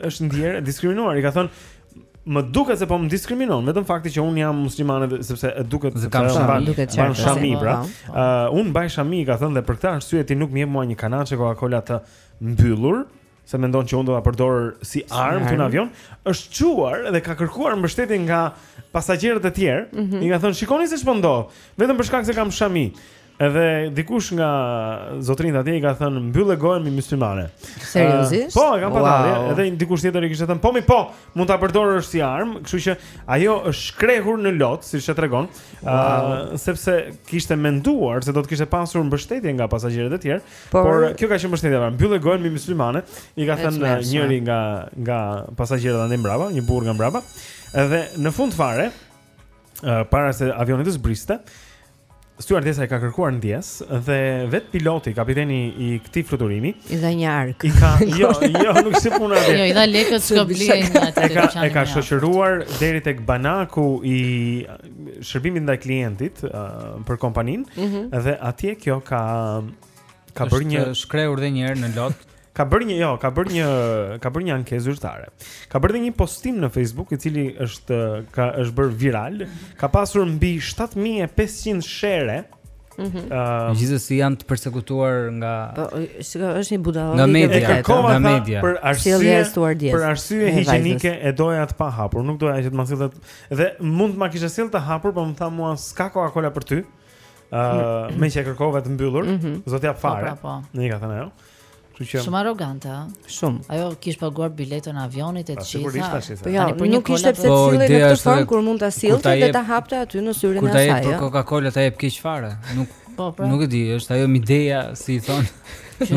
është ndjerë e diskriminuar. I ka thënë Më duket se po më diskriminon vetëm fakti që unë jam muslimane dhe sepse e duket se kam shami, duket çfarë po, shami po, pra. Po. Ëh, unë mbaj shami, ka thënë dhe për këtë arsye ti nuk më jep mua një kanaçe Coca-Cola të mbyllur. se mendon që unë do ta përdor si armë këtu në avion, është çuar dhe ka kërkuar mbështetje nga pasagjerët e tjerë. Mm -hmm. I ka thënë, "Shikoni se ç'po ndodh, vetëm për shkak se kam shami." Edhe dikush nga zotërinjtë atje i ka thënë, "Mbylle gojën moj myslimane." Seriozisht? Uh, po, e kam wow. patur. Edhe dikush tjetër i kishte thënë, "Po moj po, mund ta përdorësh si armë." Kështu që ajo është shkrehur në lot, siç e tregon, wow. uh, sepse kishte menduar se do të kishte pasur mbështetje nga pasagjerët e tjerë. Por, Por kjo ka qenë mbështetja pra, mbylle gojën moj myslimane, i ka thënë njëri nga nga pasagjerët nga mbrapa, një burrë nga mbrapa. Edhe në fund fare, uh, para se avioni të zbriste, stjuardesa i ka kërkuar ndjesë dhe vetë piloti, kapiteni i këtij fluturimi, i dha një arkë. I ka, jo, jo, nuk shkoi puna atje. Jo, i dha lekët shko blije atë. E ka e ka shoqëruar deri tek banaku i shërbimit ndaj klientit uh, për kompaninë mm -hmm. dhe atje kjo ka ka bërë u shkreh edhe një herë në lot. ka bërë një, jo, ka bërë një, ka bërë një ankesë zyrtare. Ka bërë dhe një postim në Facebook i cili është ka është bërë viral, ka pasur mbi 7500 share. Mhm. Mm Gjithsesi janë të persekutuar nga Po, është një budallë nga media, kërkova, nga media. Për arsye, për arsye higjienike e doja të pahapur, nuk doja që të mos sillet Dhe mund të ma kishe sjellë të hapur, po më tha mua s'ka Coca-Cola për ty. Ë, uh, meqë e kërkove të mbyllur, mm -hmm. s'ta jap po, fare. Po, pra, po. I ka thënë ajo. Që... Shumë arrogante, ëh. Shumë. Ajo kish paguar biletën e avionit e gjitha. Sigurisht tash. Po, ja, po nuk kishte pse të po, sillej në këtë formë kur mund ta sillte dhe ta hapte aty në syrin e saj. Kur ta jep për Coca-Cola ta jep keq fare. Nuk po, pra. Nuk e di, është ajo ideja, si i thonë.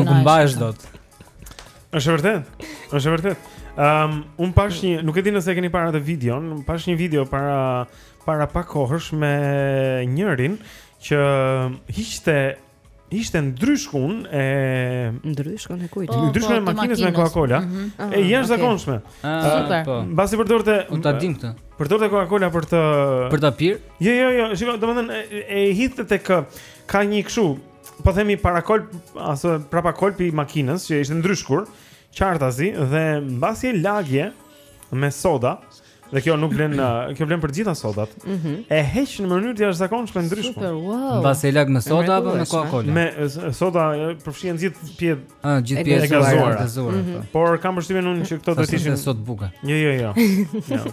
Nuk mbahesh dot. Është e vërtetë. Është e vërtetë. Ehm, um, unë pashë një, nuk e di nëse e keni parë atë videon, unë pashë një video para para pak kohësh me njërin që hiqte ishte ndryshkun e ndryshkun e kujt? Po, ndryshkun e po, makinës me Coca-Cola. Mm -hmm. E jashtëzakonshme. Ah, Super. Po. Mos e përdorte Unë s'e dija këtë. Përdorte Coca-Cola për të për ta pirë? Jo, jo, jo, shikoj, domethënë e, e hidhte tek ka një kështu po themi parakolp ashtu prapakolpi i makinës që ishte ndryshkur, qartazi dhe mbasi e lagje me soda. Dhe kjo nuk vlen, kjo vlen për gjitha sodat. Mm -hmm. E heq në mënyrë të jashtëzakonshme ndryshkun. Super, wow. Mbasi e lag me soda apo me Coca-Cola? Me soda përfshihen gjithë pijet. Ah, gjithë pijet e gazuara. Mm -hmm. Por kam përshtypjen unë që këto do të ishin sodë buke. Jo, jo, jo. jo.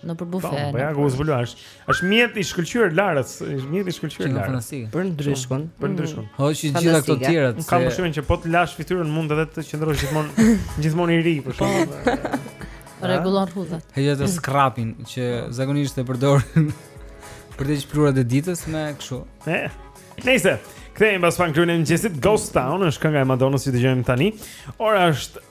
Në për bufe. Po, po ja ku u zbulua është. Është mjet i shkëlqyer larës, është mjet i shkëlqyer larës. Për ndryshkun, për mm. ndryshkun. Po që gjitha këto të tjera. Unë kam përshtypjen që po të lash fytyrën mund edhe të qëndrosh gjithmonë gjithmonë i ri për po. shkak. Rregullon rrudhat. Hedhja te scrub-i që zakonisht e përdorin për të shpëlarat e ditës me kështu. Ne. Nëse kthehemi pas fan kryenim gjithit Ghost Town, është kënga nga Madonna që dëgjojmë tani. Ora është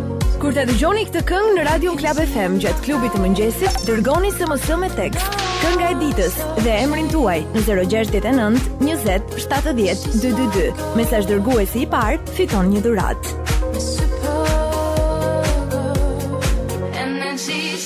Kur ta dëgjoni këtë këngë në Radio Klab FM gjatë klubit të mëngjesit, dërgoni SMS me tekst. Kënga e ditës dhe emrin tuaj në 069 20 70 222. Mesazhdërguesi i parë, fiton një dhuratë.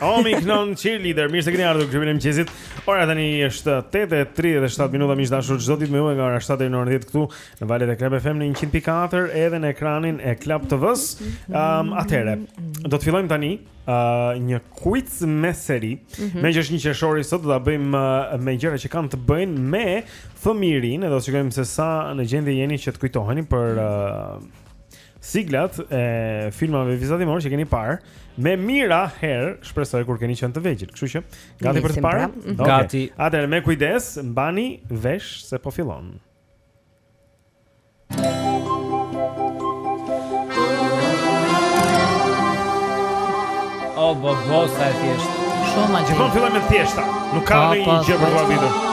Omi këndon Cheerleader, mirë se keni ardhur te klubi i mëngjesit. Ora tani është 8:37 minuta miq të dashur çdo ditë me ju nga ora 7 deri në orën 10 këtu në valët e Club FM në 100.4 edhe në ekranin e Club TV-s. Ëm um, atëherë, do të fillojmë tani uh, një quiz me seri. Mm -hmm. Meqë është një qershor sot do ta bëjmë uh, me gjëra që kanë të bëjnë me fëmijërinë, edhe do të shikojmë se sa në gjendje jeni që të kujtoheni për uh, Siglat e filmave vizatimorë që keni parë me mijëra herë, shpresoj kur keni qenë të vegjël. Kështu që gati për të parë? Pra. Mhm. Okay. Gati. Atëherë me kujdes, mbani vesh se po fillon. Oh, bo, bo, sa e thjeshtë. Shumë atë. Gjithmonë fillojmë me të thjeshta. Nuk ka po, ndonjë po, gjë për të vënë.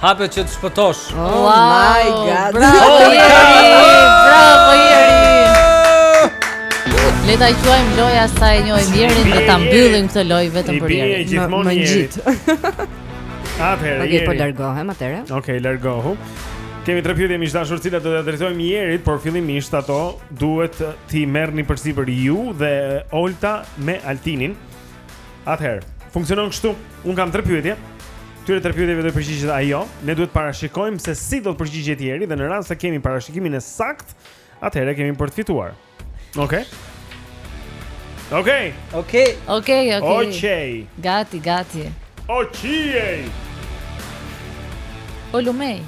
Hape që të shpëtosh. Oh my god. Bravo Jeri. Le ta quajmë loja sa e njohim Jerin dhe ta mbyllim këtë lojë vetëm për Jerin. Gjithmonë Jeri. Atëherë. Okej, po largohem atëherë. Okej, largohu. Kemi tre pyetje miq të dashur, të cilat do t'ia drejtojmë Jerit, por fillimisht ato duhet t'i merrni përsipër ju dhe Olta me Altinin. Atëherë, funksionon kështu. Unë kam tre pyetje. Këtyre tre pyetjeve do t'u përgjigjet ajo. Ne duhet të parashikojmë se si do të përgjigjet Jeri dhe në rast se kemi parashikimin e saktë, atëherë kemi për të fituar. Okej. Okay? Okej. Okay. Okej. Okay. Okej, okay, okej. Okay. Gati, gati. Okej. O lumenj.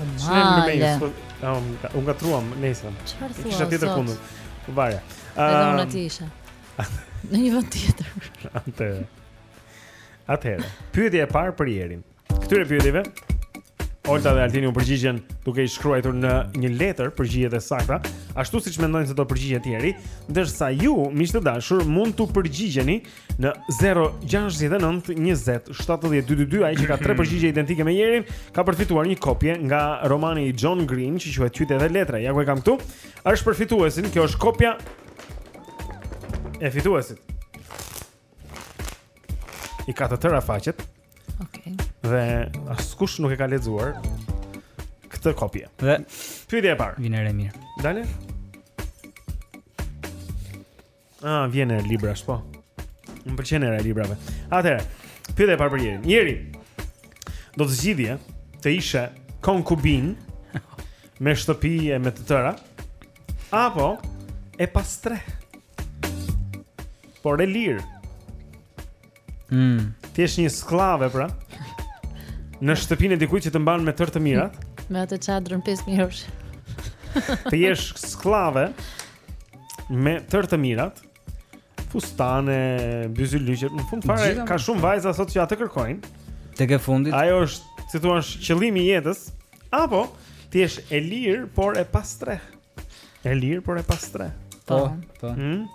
O male. Um, unë gatuaj nesër. Çfarë thua? Kisha tjetër punë. Varja. Ëm. Um, Në një vend tjetër. Atëherë. Atëherë, pyetja e parë për Jerin. Këtyre pyetjeve Olta dhe Altini u përgjigjen duke i shkruar në një letër përgjigjet e sakta, ashtu siç mendojnë se do përgjigjet Jeri, ndërsa ju, miq të dashur, mund t'u përgjigjeni në 069 20 7222, ai që ka tre përgjigje identike me Jerin, ka për të fituar një kopje nga romani i John Green, që quhet Qytete Letre. Ja ku e kam këtu. Është për fituesin, kjo është kopja E fituesit i ka të tëra faqet. Okej. Okay. Dhe askush nuk e ka lexuar këtë kopje. Dhe pyetja e parë. Vjen erë mirë. Dale. Ah, vjen erë librash, po. Më pëlqen era e librave. Atëherë, pyetja e parë për Jerin. Jeri. Do të zgjidhje të ishe konkubin me shtëpi e me të tëra Apo e pastrehë. Por e lirë. Mm. Të jesh një skllave pra. Në shtëpinë e dikujt që të mban me tërë të mirat. Me atë çadrën 5000-she. Të jesh skllave me tërë të mirat. fustane, byzylyqe, në fund fare Gjitha, ka shumë vajza sot që atë kërkojnë. Tek e fundit. Ajo është, si thua, qëllimi i jetës. Apo ti je e lirë, por e pastrehë. E lirë, por e pastrehë. Po, po. Hmm?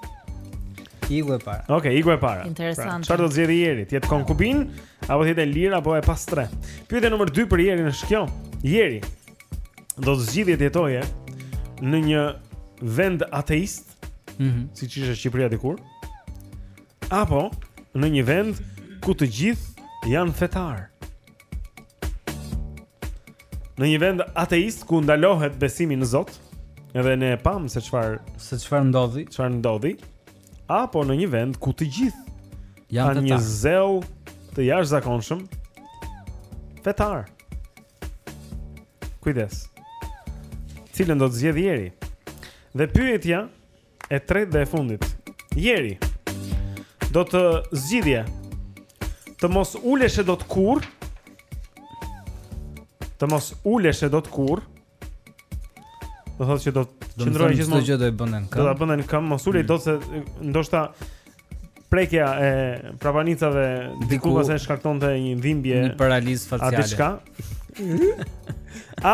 Igu e para. Okej, okay, igu e para. Interesant. Pra, çfarë do të zgjidhë Jeri? Të jetë konkubin apo të jetë e lirë apo e pastrehë? Pyetja nr. 2 për Jerin është kjo. Jeri, do të zgjidhje të jetoje në një vend ateist Mhm. Mm siç ishte Shqipëria dikur? Apo në një vend ku të gjithë janë fetar. Në një vend ateist ku ndalohet besimi në Zot, edhe ne e pam se çfarë se çfarë ndodhi, çfarë ndodhi, apo në një vend ku të gjithë kanë një zell të jashtëzakonshëm fetar. Kujdes. Cilën do të zgjedhë Jeri? Dhe pyetja e tretë dhe e fundit. Jeri, do të zgjidhje të mos uleshe dot kurrë? Të mos uleshe dot kurrë? Do thotë që do të qëndrojë gjithmonë. Çdo gjë do e bënte në këmbë. Do ta bënte në këmbë, mos ulej mm. do se ndoshta prekja e prapanicave diku pas i shkaktonte një dhimbje, një paralizë faciale. A diçka?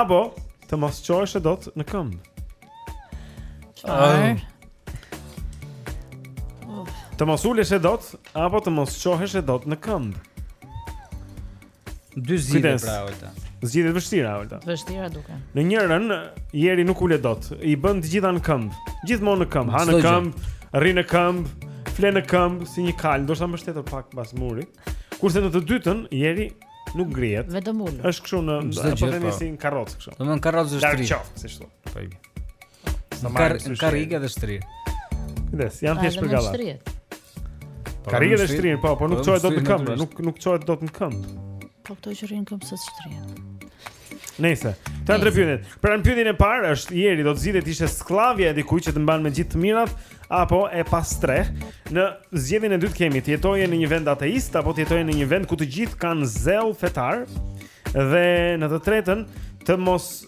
Apo të mos çoheshe dot në këmbë. Çfarë? Të mos uleshe dot apo të mos çoheshe dot në këmbë. Dy zgjidhje pra Olta. Zgjidhje të vështira Olta. Vështira duken. Në njërën Jeri nuk ulet dot. I bën të gjitha në këmbë. Gjithmonë në këmbë, ha në këmbë, rri në këmbë, fle në këmbë si një kal, ndoshta mbështetur pak pas murit. Kurse në të dytën Jeri nuk ngrihet. Vetëm ulur. Është kështu në apo themi po. si në karrocë kështu. Domthon karrocë është tri. Dark chof, si thua. Po i. Në kar, në karrige dhe shtrirë. Kujdes, janë thjesht për gallatë. Po, karrige dhe shtrirë, po, po nuk po, çohet dot në këmbë, nuk nuk çohet dot në këmbë. Po këto që rri në këmbë se shtrirë. Nejse, të tre pyetjet. Pra në pyetjen e parë është Jeri do të zgjidhte të ishte skllavja e dikujt që të mban me gjithë të mirat apo e pastreh. Në zgjedhjen e dytë kemi të jetoje në një vend ateist apo të jetoje në një vend ku të gjithë kanë zell fetar. Dhe në të tretën të mos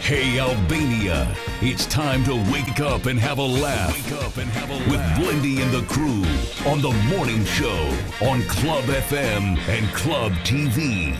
Hey Albania, it's time to wake up and have a laugh. Wake up and have a laugh with Blindy and the crew on the morning show on Club FM and Club TV.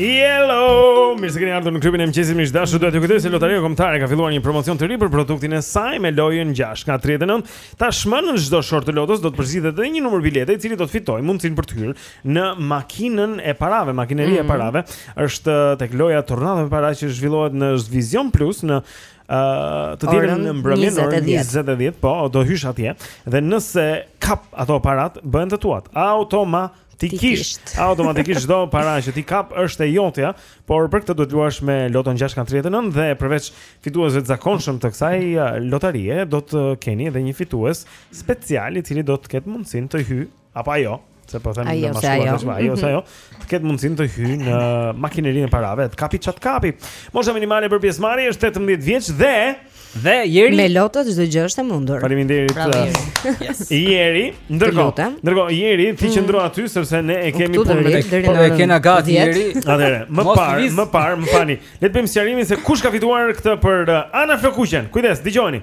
Hello, mirë se keni ardhur në klubin e mëngjesit miq të dashur. Dua t'ju kujtoj se Lotaria Kombëtare ka filluar një promocion të ri për produktin e saj me lojën 6 nga 39. Tashmë në çdo short të lotos do të përzgjidhet edhe një numër bilete i cili do të fitojë mundësinë për të hyrë në makinën e parave, makineria e mhm. parave, është tek loja Tornado me para që zhvillohet në Vizion Plus në ë uh, të dielën në mbrëmje në orën 20:10, pra do hysh atje dhe nëse kap ato parat bëhen të tuat. Automatikisht. Automatikisht çdo para që ti kap është e jotja, por për këtë duhet të luash me Loton 6 39 dhe përveç fituesve të zakonshëm të kësaj lotarie, do të keni edhe një fitues special i cili do të ketë mundësinë të hyjë apo ajo, se po them në mashkull, ajo, ajo, mhm. ajo, të ketë mundësinë të hyjë në makinerinë e parave, të kapi ça të kapi. Mosha minimale për pjesëmarrje është 18 vjeç dhe... Dhe Jeri... Me loton çdo gjë është e mundur. Faleminderit. Yes. Jeri, ndërkohë, ndërkohë, Jeri, ti qëndro aty, sepse ne e kemi për me të po, e kena gati Jeri. Atëherë, më parë, më parë, më falni. Le të bëjmë sqarimin se kush ka fituar këtë për uh, Ana Flokëkuqen. Kujdes, dëgjoni. Kujdes, dëgjoni.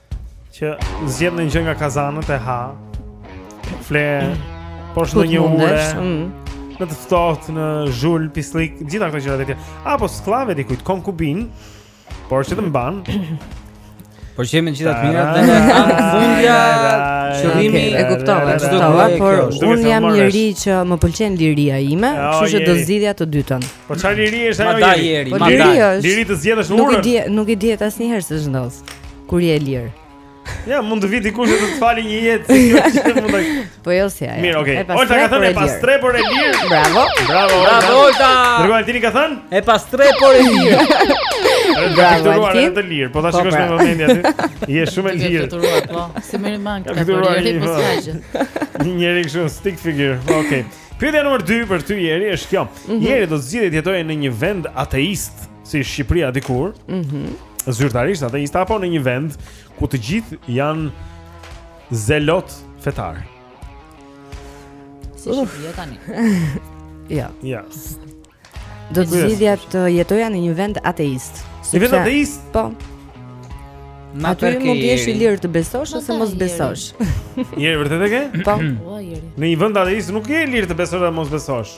Që zgjedh ndonjë gjë nga kazanët e ha. Fle poshtë ndonjë ure. Mm. Në të ftohtë në zhul pislik, gjitha këto gjëra të tjera. Apo skllave e dikujt konkubinë, por që të mban. Por që je me të gjitha të mirat dhe në fund ja shpërblimi E kuptova, e kuptova, por unë jam njeri që më pëlqen liria ime Kështu që do zgjidhja të dytën Po ça lirie është ajo Jeri? Po liri është Liri të zgjedhësh urën Nuk i dihet asnjëherë se zhëndës Kur je e lirë. Ja, mund të vijë dikush që të të fali një jetë. Po jo si ajo. Mirë, okay. Olta ka thënë e pastrehë por e lirë. Bravo. Bravo. Bravo Olta. Ndërkohë Altini ka thënë? E pastrehë por e lirë. Bravo Altini. Të lirë, po ta po, shikosh me pra. vëmendje aty. Je shumë e lirë. Të uruar, po. Si më riman këtë. Të uruar ti po skajë. Një njeri kështu stick figure. Po, okay. Pyetja numër 2 për ty Jeri është kjo. Mhm. Jeri do të zgjidhje të jetoje në një vend ateist. si Shqipëria dikur. Mhm. Mm zyrtarisht ateist apo në një vend ku të gjithë janë zelot fetar. Si Shqipëria tani. Jo. Ja. Ja. Do të Kujdes. zgjidhja të jetoja në një vend ateist. Një vend Sepse- ateist? Po. Ma Aty përke mund të jesh i jeri. lirë të besosh Ma ose ta mos jeri. besosh. Jeri vërtet e ke? Po. Ua, jeri. Në një vend ateist nuk je i lirë të besosh apo mos besosh.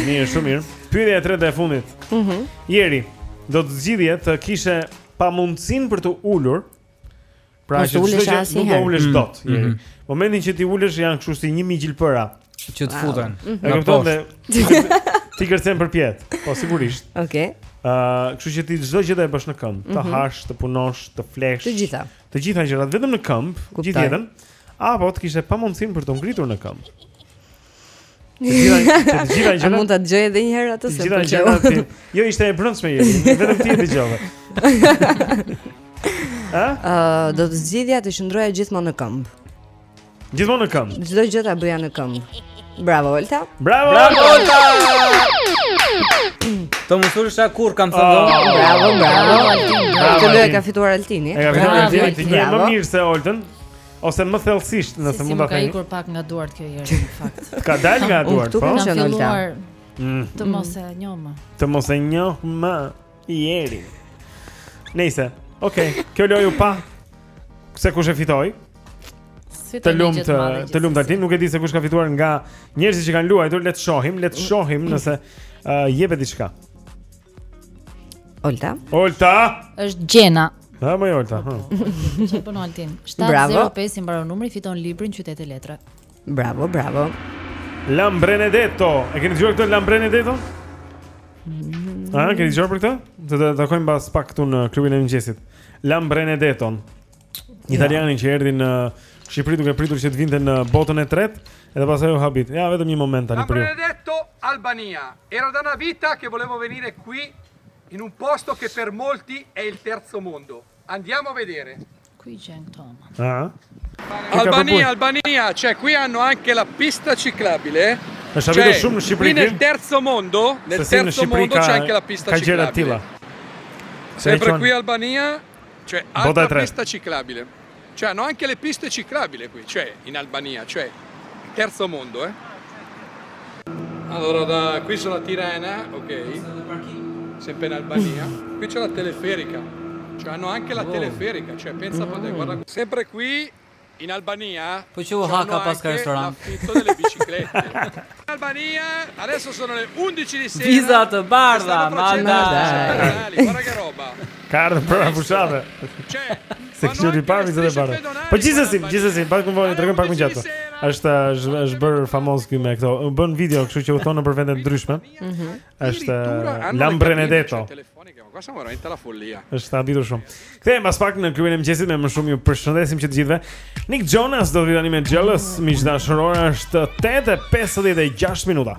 Mirë, shumë mirë. Pyetja e tretë e fundit. Mhm. Mm Jeri, do të zgjidhje të kishe pamundësinë për të ulur. Pra që çdo gjë nuk do ulesh dot. Mm -hmm. Momentin që ti ulesh janë kështu si 1000 gjilpëra që të futen. Mm -hmm. E kupton dhe ti kërcen përpjetë. Po sigurisht. Okej. Okay. Ëh, uh, kështu që ti çdo gjë do e bësh në këmbë, të mm -hmm. hash, të punosh, të flesh. Të gjitha. Të gjitha gjërat vetëm në këmbë, gjithë jetën. Apo të kishe pamundësinë për t'u ngritur në këmbë. Të gjitha, të gjitha gjërat. Mund ta dëgjoj edhe një herë atë se. Të gjitha gjërat. Jo ishte e brendshme Jeri, vetëm ti e dëgjove. Ë? Ë, do të zgjidhja të qëndroja gjithmonë në këmbë. Gjithmonë në këmbë. Çdo gjë ta bëja në këmbë. Bravo Olta. Bravo, bravo Olta. Të më thurë shë kur kam të dhëmë oh, Bravo, bravo Dhe e ka fituar Altini E ka fituar Altini Të njeh më mirë se Olta Ose më thellësisht, nëse mund ta themi. Si më ka ikur pak nga duart kjo Jeri në fakt. Ka dalë nga duart, po. Kam filluar mm. të mos e njoh më. Të mos e njoh më Jeri. Nejse, okay, kjo lojë u pa. Se kush e fitoi? Të lumtë, të lumtë Altin, nuk e di se kush ka fituar nga njerëzit që kanë luajtur, le të shohim, le të shohim nëse uh, jepet diçka. Olta. Olta. Është Gjena. Ha më Olta. Ha. Çfarë bën Altin? 705 i mbaron numri, fiton librin Qytete letre. Bravo, bravo. Lambrenedetto. E keni dëgjuar këtë Lambrenedetto? Mm. A, keni dëgjuar për këtë? Do ta takojmë pas pak këtu në klubin e mëngjesit. Lambrenedetton. Italianin që erdhi në Shqipëri duke pritur që të vinte në botën e tretë, edhe pastaj u habit. Ja vetëm një moment tani për ju. Apo detto Albania. Era da una vita che volevo venire qui in un posto che per molti è il terzo mondo. Andiamo a vedere. Qui c'è Tom. Ah. Albania, Albania, cioè qui hanno anche la pista ciclabile. Eh? Cioè, vedo shumë në Shqipëri. Nel terzo mondo, nel terzo mondo c'è anche la pista ciclabile. Sempre qui Albania cioè altra pista ciclabile. Cioè hanno anche le piste ciclabili qui, cioè in Albania, cioè terzo mondo, eh. Allora da qui c'è la Tirana, ok. Sempre in Albania. Qui c'è la teleferica. Cioè hanno anche la oh. teleferica, cioè pensa a te, guarda. Oh. Sempre qui Po që u pa ka paska restoran. Viza të bardha, madaj. Ka ardhur para fushave. Se kështu i parë vizat e bardha. Po gjithsesi, gjithsesi, pak më vonë tregoj pak më gjatë. Është është bërë i famshëm ky me këto. U bën video, kështu që u thonë për vende të ndryshme. Mhm. Është Lambrenedetto. Questa veramente la follia. Është habitur shumë. Kthehemi pas pak në klubin e mëngjesit me më shumë ju përshëndesim që të gjithëve. Nick Jonas do të vijë tani me Jealous, miq të dashur, ora është 8:56 minuta.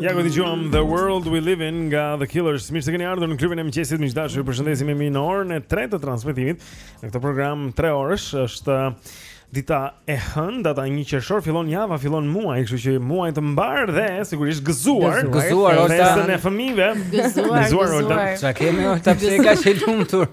Ja ku dëgjuam The World We Live In nga The Killers. Mirë se keni ardhur në klubin e mëngjesit. Miq të dashur, ju përshëndesim, jemi në orën e tretë të transmetimit. Në këtë program 3 orësh është uh, dita e hënë, data 1 qershor, fillon java, fillon muaji, kështu që muaj të mbarë dhe sigurisht gëzuar. Gëzuar festën e fëmijëve. Gëzuar ora. Sa kemi ora pse ka qenë lumtur?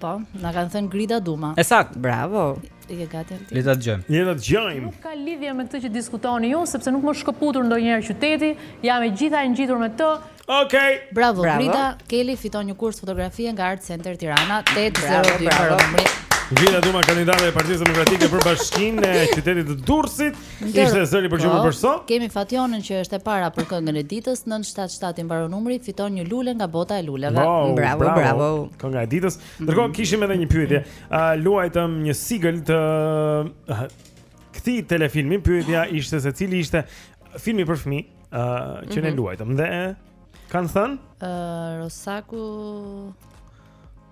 Po, na kanë thënë Grida Duma. E saktë. Bravo. I ke gati Altin. Le ta dëgjojmë. Le ta dëgjojmë. Nuk ka lidhje me këtë që diskutoni ju, sepse nuk më ka shkëputur ndonjëherë qyteti, jam e gjitha e ngjitur me të. Okej. Bravo, Bravo. Grida, Keli fiton një kurs fotografie nga Art Center Tirana 802 bravo. numri. Grida Duma kandidate e Partisë Demokratike për Bashkinë e qytetit të Durrësit. Ishte zëri për gjetur po, për sot. Kemi Fatjonën që është e para për këngën e ditës 977 i mbaron numri, fiton një lule nga bota e luleve. Wow, bravo, bravo, bravo. Kënga e ditës. Mhm. Ndërkohë mm -hmm. kishim edhe një pyetje. Uh, luajtëm një sigël të uh, këtij telefilmi. Pyetja ishte se cili ishte filmi për fëmijë uh, që mm -hmm. ne mhm. luajtëm dhe kanë thënë uh, Rosaku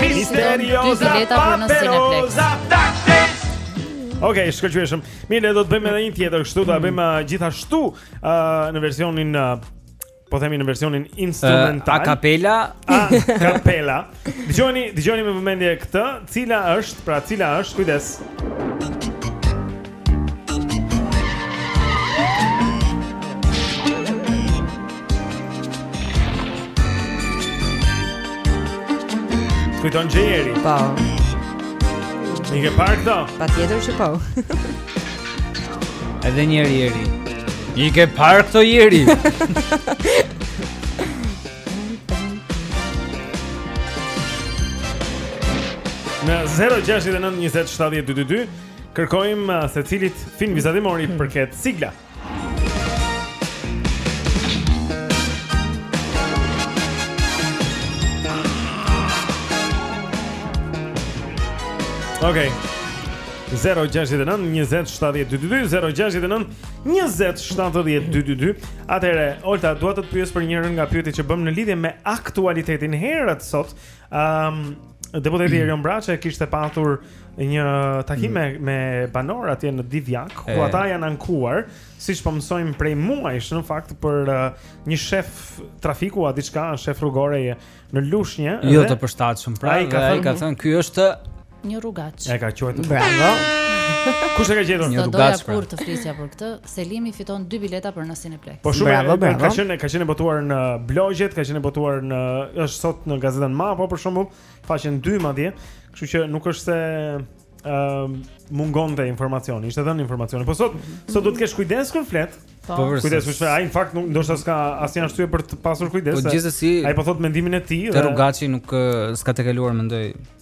Misterioza paperoza taktes Ok, shkëlqyeshëm Mirë, do të bëjmë edhe një tjetër Kështu do e bëjmë uh, gjithashtu uh, Në versionin uh, Po themi në versionin instrumental uh, A kapela A kapela Dëgjoni, dëgjoni me vëmendje këtë Cila është, pra cila është, kujdes Kujton Gjeri? Po. I ke parë këto? Patjetër që po. Edhe njeri jeri. I ke parë këto jeri? Në 069 27 22 Kërkojmë uh, se cilit film vizatimor i mm. përket sigla. Okej. Okay. 069-2722-069-2722 Atëherë, Olta, dua të të pyes për njërën nga pyetjet që bëmë në lidhje me aktualitetin herët sot Ehm, deputeti Erion Braçe kishte patur një takim me, me banorë atje në Divjakë, ku Mm. E. ata janë ankuar, siç po mësojmë prej muajsh në fakt për uh, një shef trafiku a diçka, shef rrugores në Lushnjë. Jo dhe- të përshtatshëm pra, Ai ka dhe ai thënë- ka thënë ky është Një rrugaç. E ka quajtur. Bravo. Kush e ka gjetur? Një rrugaç. Do pra. kur të flisja për këtë, Selimi fiton dy bileta për në Cineplex. Po shumë bravo, bravo. Ka qenë ka qenë botuar në blogjet, ka qenë botuar në është sot në gazetën Mapo për shembull, faqen 2 madje, kështu që nuk është se ëm uh, mungonte informacioni, ishte dhënë informacioni. Po sot sot do të kesh kujdes kur flet. Po, po kujdes, është ai në fakt nuk ndoshta s'ka asnjë arsye për të pasur kujdes. Po gjithsesi ai po thotë mendimin e tij. Te rrugaçi nuk s'ka të kaluar mendoj.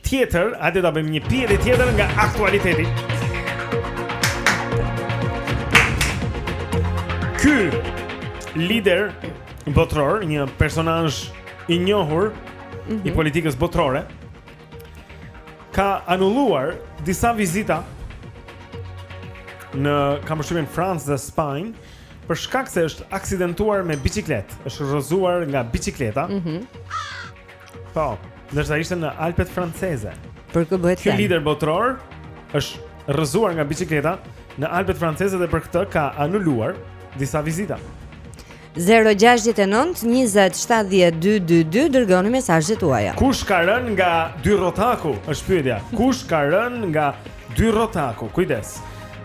Tjetër, hajde ta bëjmë një pyetje tjetër nga aktualiteti. Ky lider botëror, një personazh i njohur mm -hmm. i mhm. politikës botërore, ka anulluar disa vizita në kam përshtypjen Francë dhe Spanjë për shkak se është aksidentuar me biçikletë, është rrëzuar nga biçikleta. Mhm. Mm Po, ndërsa ishte në Alpet franceze. Për kë bëhet fjalë? Ky lider botëror është rrëzuar nga biçikleta në Alpet franceze dhe për këtë ka anuluar disa vizita. 0-6-9-27-12-2 Dërgoni mesazhet tuaja Kush ka rënë nga dyrrotaku është pyetja Kush ka rënë nga dyrrotaku Kujdes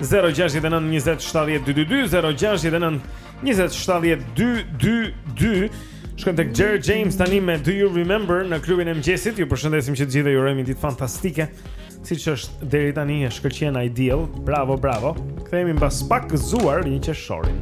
0-6-9-27-12-2 0-6-9-27-12-2 20 72 2 2 Shkojmë te Jerry James tani me Do You Remember në klubin e mëngjesit Ju përshëndesim që të gjithë dhe ju urojmë ditë fantastike Siç është deri tani e shkëlqyer ideal Bravo, bravo Kthehemi mbas pak gëzuar një qershorin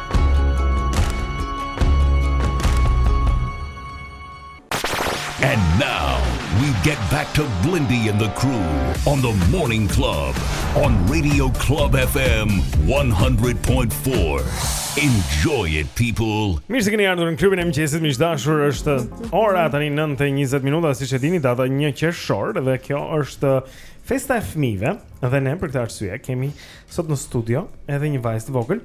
And now we get back to Blendi and the crew on the Morning Club on Radio Club FM 100.4. Enjoy it people. Mirë se keni ardhur në klubin e mëngjesit, miq të dashur, është ora tani 9:20 minuta, siç e dini, data 1 qershor dhe kjo është festa e fëmijëve dhe ne për këtë arsye kemi Sot në studio edhe një vajzë të vogël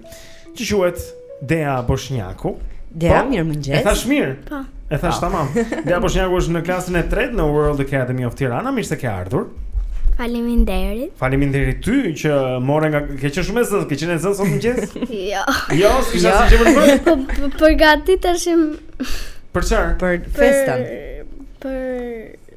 që quhet Dea Boshnjaku. Dea, po, mirëmëngjes. E thashë mirë. Po. E thashë po. tamam. Dea Boshnjaku është në klasën e 3 në World Academy of Tirana, mirë se ke ardhur. Faleminderit. Faleminderit ty që more nge, ke qenë shumë e zënë, ke qenë e zënë sot mëngjes? Jo. Jo, s'ke qenë asgjë më mirë. Po, po përgatiteshim Për çfarë? Për festën. Për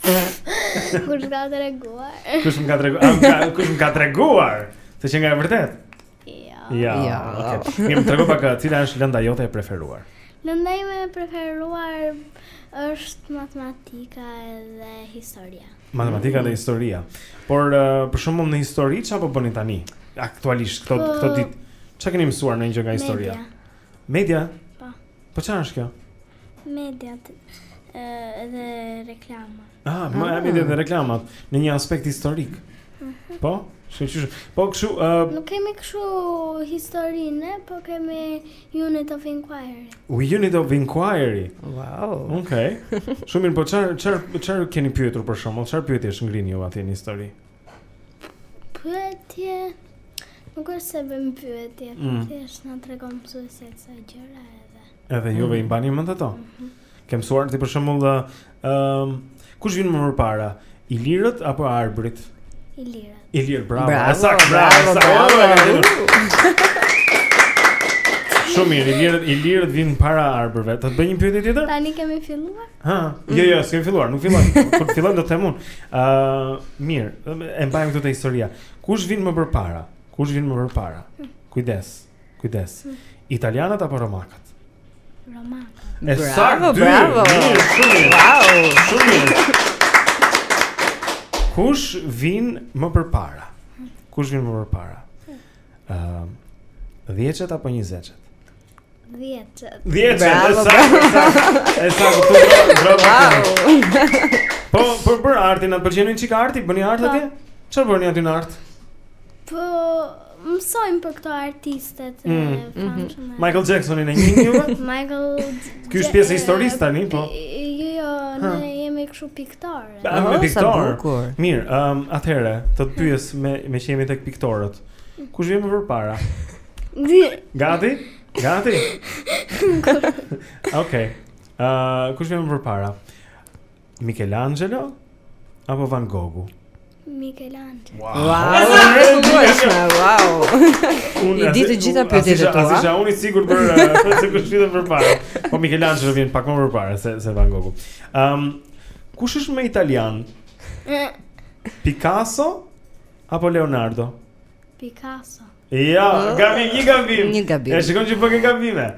Kush ka treguar? Kush më ka treguar? Kush më ka treguar? Se qenka e vërtetë? Ja. Jo. Ja, jo. okay. Më trego pak, cila është lënda jote e preferuar? Lënda ime e preferuar është matematika dhe historia. Matematika dhe historia. Por uh, për shembull në histori çfarë po bëni tani? Aktualisht këto këto ditë çka keni mësuar ndonjë gjë nga historia? Media. Media. Po. Po çfarë është kjo? Mediat dhe reklamat. Ah, më ah. mediat dhe reklamat në një aspekt historik. Mhm. Po? Shumë qyshë. Po kështu... Uh... Nuk kemi kështu historinë, po kemi Unit of Inquiry. U Unit of Inquiry? Wow. Okej. Okay. Shumë mirë, po çfarë çfarë, çfarë keni pyetur për shembull? Çfarë pyetjesh ngrini ju atje në histori? Pyetje... Nuk është se bëjmë pyetje, mm. thjesht na tregon mësuesi ca gjëra edhe. Edhe mm. juve i mbani mend ato. Mm -hmm. Ke mësuar ti për shembull ë uh kush vjen më përpara? Ilirët apo Arbërit? Ilirët. Ilir, bravo. Bravo, E saktë, bravo, bravo. bravo. Shumë mirë, Ilirët, Ilirët vijnë para Arbërve. Të bëj një pyetje tjetër? Tani kemi filluar? Ha, jo, jo, s'kemi filluar, nuk fillojmë. Kur fillojmë do të them unë. Ë, uh, mirë, e mbajmë këtë historia. Kush vjen më përpara? Kush vjen më përpara? Hm. Kujdes. Kujdes. Italianët apo romakët? Romakët. E saktë, bravo. Mirë, shumë mirë. Wow. Shumë mirë. Kush vjen më përpara? Kush vjen më përpara? Ëm, uh, 10 apo 20? 10. 10. Bravo. E saktë, bravo. Po, po për artin, a të pëlqen një çikë arti, bëni art atje? Po. Çfarë bëni aty në art? Po, Mësojmë për këto artistët e famshëm. Michael Jacksonin e njihni juve? Michael Ky është pjesë e historisë tani, po. Jo, jo, ne jemi kështu piktorë. A, me piktorë. Mirë, ëm um, atëherë, të të pyes me meqë jemi tek piktorët. Kush vjen më përpara? Gati? Gati? Okej. Okay. Ë, uh, kush vjen më përpara? Michelangelo apo Van Gogh-u? Michelangelo. Wow. Wow. Unë i di të gjitha pyetjet e tua. As s'jam unë i sigurt për eh, për se kush vjen përpara. Po Michelangelo vjen pak më përpara se se Van Gogh-u. Ehm, kush është më italian? Picasso apo Leonardo? Picasso. Jo, oh. gabim, një gabim. Një gabim. E shikon që bëke pak gabime.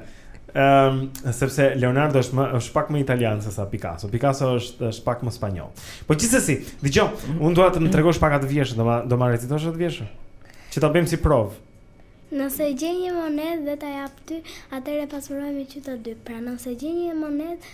Ehm, um, sepse Leonardo është më është pak më italian sesa Picasso. Picasso është është pak më spanjoll. Po gjithsesi, dëgjo, mhm. unë dua të më tregosh pak atë vjershë, do ma do ma recitosh atë vjershë. Që ta bëjmë si provë. Nëse gjej një monedhë dhe ta jap ty, atëherë pasurohemi që të dy. Pra nëse gjej një monedhë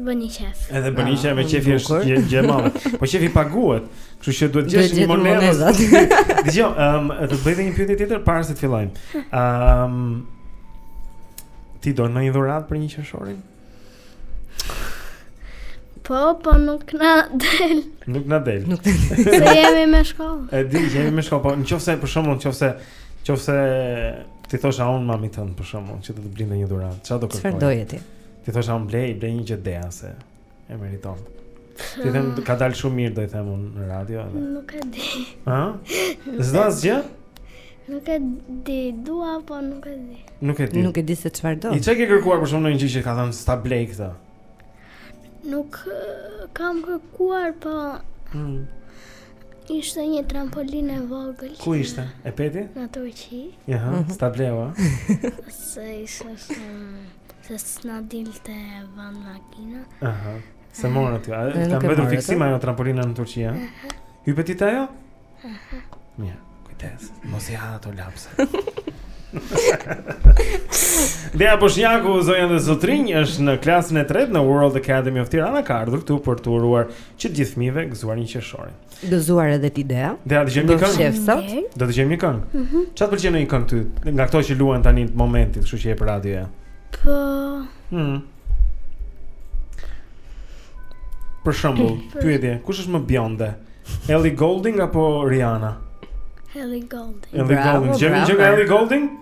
Bëni qejf. Edhe bëni qejf, me ah, qejfi është një gjë e madhe. Po qejfi paguhet. Kështu që duhet të gjesh një monedhë. Dëgjo, ëm, do të bëj një pyetje tjetër para se të fillojmë. Ëm Ti do ndonjë dhuratë për një qershorin? Po, po nuk na del. Nuk na del. Nuk na del. Se jemi me shkollë. E di, jemi me shkollë, po në qofë se, për shembull, në qofë se, qofë se, t'i thosha unë mamit tënd, për shembull, që të të blinte një dhuratë. Ça do kërkoje? Çfarë doje ti? T'i thosha unë blej, blej një gjë Deas se e meriton. T'i them ka dalë shumë mirë do i them unë në radio edhe. Nuk e di. Ha? S'do asgjë? Nuk e di, dua po nuk e di. Nuk e di. Nuk e di se çfarë do. I ke kërkuar për shembull një gjë që të ka thënë s'ta blej këtë? Nuk kam kërkuar po. Mm. Ishte një trampolinë e vogël. Ku ishte? E pe ti? Në Turqi. Ja, mhm. s'ta bleu, a? Se ishte shumë. Se s'na dilte vend në makinë Aha S'e morën aty A të ka mbetur fiksim ajo trampolina në Turqi, a? Hipe ti te ajo? Aha Mirë, kujdes Mos i ha ato lapse Dea Boshnjaku, zonja dhe zotërinj, është në klasën e tretë në World Academy of Tirana, ka ardhur këtu për të uruar të gjithë fëmijëve gëzuar një qershorin. Gëzuar edhe ti Dea. Dea, dëgjojmë një këngë? Shef sot. Do dëgjojmë një këngë. Mhm. Çfarë mm -hmm. pëlqen ndonjë këngë ty? Nga këto që luhen tani të momentit, kështu që jep radioja. Po. Mhm. Për shembull, pyetje, kush është më bjonde? Ellie Goulding apo Rihanna? Ellie Goulding. Ellie Goulding. Kemi gjë nga Ellie Goulding?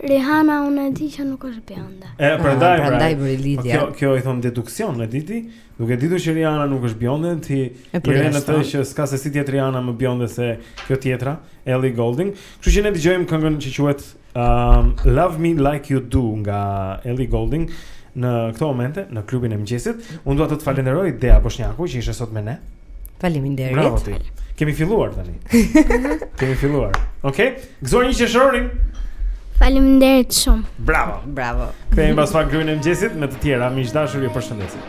Rihana unë e di që nuk është bjonde. E ah, prandaj pra, prandaj bëre po lidhje. Kjo kjo i thonë deduksion, e di ti? Duke e ditur që Rihana nuk është bjonde, ti e rënë në të që s'ka se si të jetë Rihana më bjonde se kjo tjetra, Ellie Goulding. Kështu që ne dëgjojmë këngën që quhet um, Love Me Like You Do nga Ellie Goulding në këto momente në klubin e mëngjesit. Unë dua të të falenderoj Dea Boshnjaku që ishe sot me ne. Faleminderit. Bravo ti. Kemi filluar tani. Kemi filluar. Okej. Okay? Gëzuar një qershorin. Faleminderit shumë. Bravo. Bravo. Kthehemi pas pak klubin e mëngjesit me të tjera, miq të dashur, ju përshëndesim.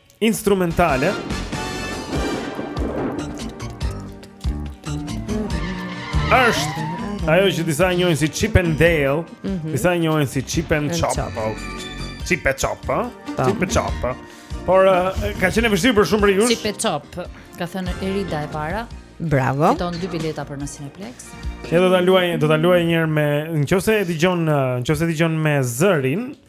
instrumentale. Është ajo që disa e njohin si Chip and Dale, mm -hmm. disa e njohin si Chip and Chop. Chip and Chop, ha? Chip and Chop. Por uh, ka qenë vështirë për shumë njerëz. Chip and Chop, ka thënë Erida e para. Bravo. Fiton dy bileta për në Cineplex. Ne do ta luajmë, do ta luajmë një herë me, nëse e dëgjon, nëse e dëgjon me zërin,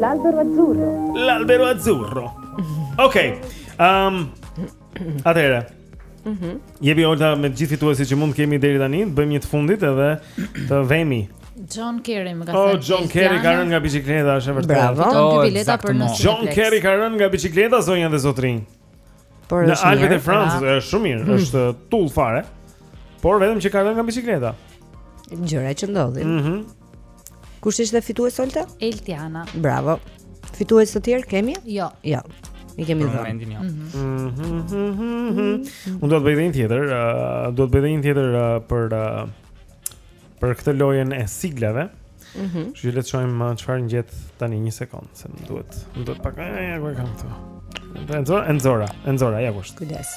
L'albero azzurro. L'albero azzurro. Okej. Ehm. Atëherë. Mhm. Jemi Olta me të gjithë fituesit që mund të kemi deri tani, të bëjmë një të fundit edhe të vemi. John Kerry më ka oh, rënë. Oh John Kerry ka rënë nga biçikleta, është e vërtetë. Bravo. Fiton dy oh, bileta për në John Kerry ka rënë nga biçikleta zonja dhe zotërinj. Por është mirë. Në Alpet e Francës është shumë mirë, mhm. është tull fare. Por vetëm që ka rënë nga bicikleta. Gjëra që ndodhin. Mhm. Mm Kush ishte fitues Olta? Eltiana. Bravo. Fitues të tjerë kemi? Jo. Jo. Ne kemi dhënë. Momentin jo. Mhm. Unë do të bëj edhe një tjetër, uh, do të bëj një tjetër uh, për uh, për këtë lojën e siglave. Mhm. Mm Ju le të shohim uh, çfarë ngjet tani një sekond, se më duhet, më duhet pak. Ja ku e kam këtu. Enzora, Enzora, Enzora, ja kush. Kujdes.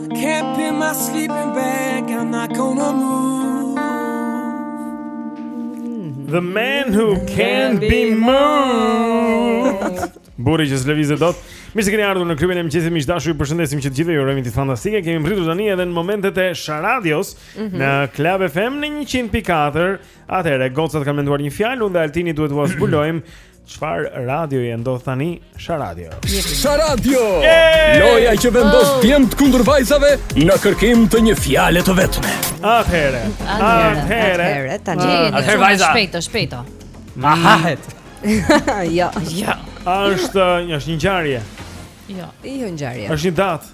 Can't be my sleeping bag, I'm not gonna move. The man who can't be moved. Burri që s'lëvizet dot. Mirë se keni ardhur në klubin e mëngjesit miq të dashur. Ju përshëndesim që të gjithëve ju urojmë ditë fantastike. Kemi mbritur tani edhe në momentet e Sharadios mm -hmm. në Club FM në 100.4. Atëherë, gocat kanë menduar një fjalë, unë dhe Altini duhet t'ua zbulojmë. Çfar radioje ndodh tani? Sharadio. Sharadio. Loja që vendos oh. djemtë kundër vajzave në kërkim të një fjale të vetme. Atëherë. Atëherë. Atëherë tani. Atëherë vajza. Shpejto, shpejto. Ma hahet. Jo, jo. Është një është një ngjarje. Jo. Jo ngjarje. Është një datë.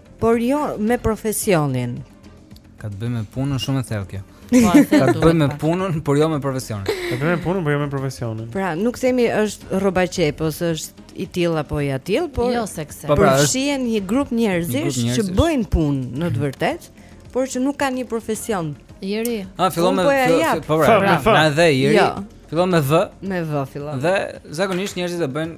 Por jo me profesionin. Ka të bëjë me punën shumë e thellë kjo. Po, ka të bëjë me punën, por jo me profesionin. Ka të bëjë me punën, por jo me profesionin. Pra, nuk themi është rrobaqepës, është i tillë apo i atillë, por jo sekse. Po pra, përfshihen një grup njerëzish që bëjnë punë në të vërtetë, por që nuk kanë një profesion. Eri. Ah, fillon me po pra, na dhe Eri. Jo. Fillon me V. Me V fillon. Dhe zakonisht njerëzit e bëjnë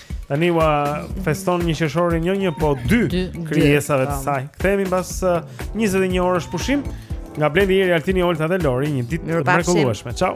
Tani ua feston një qershorin jo një, po dy krijesave të saj. Kthehemi pas 21 uh, orësh pushim nga Blendi Eri Altini Olta dhe Lori, një ditë të mrekullueshme. Ciao.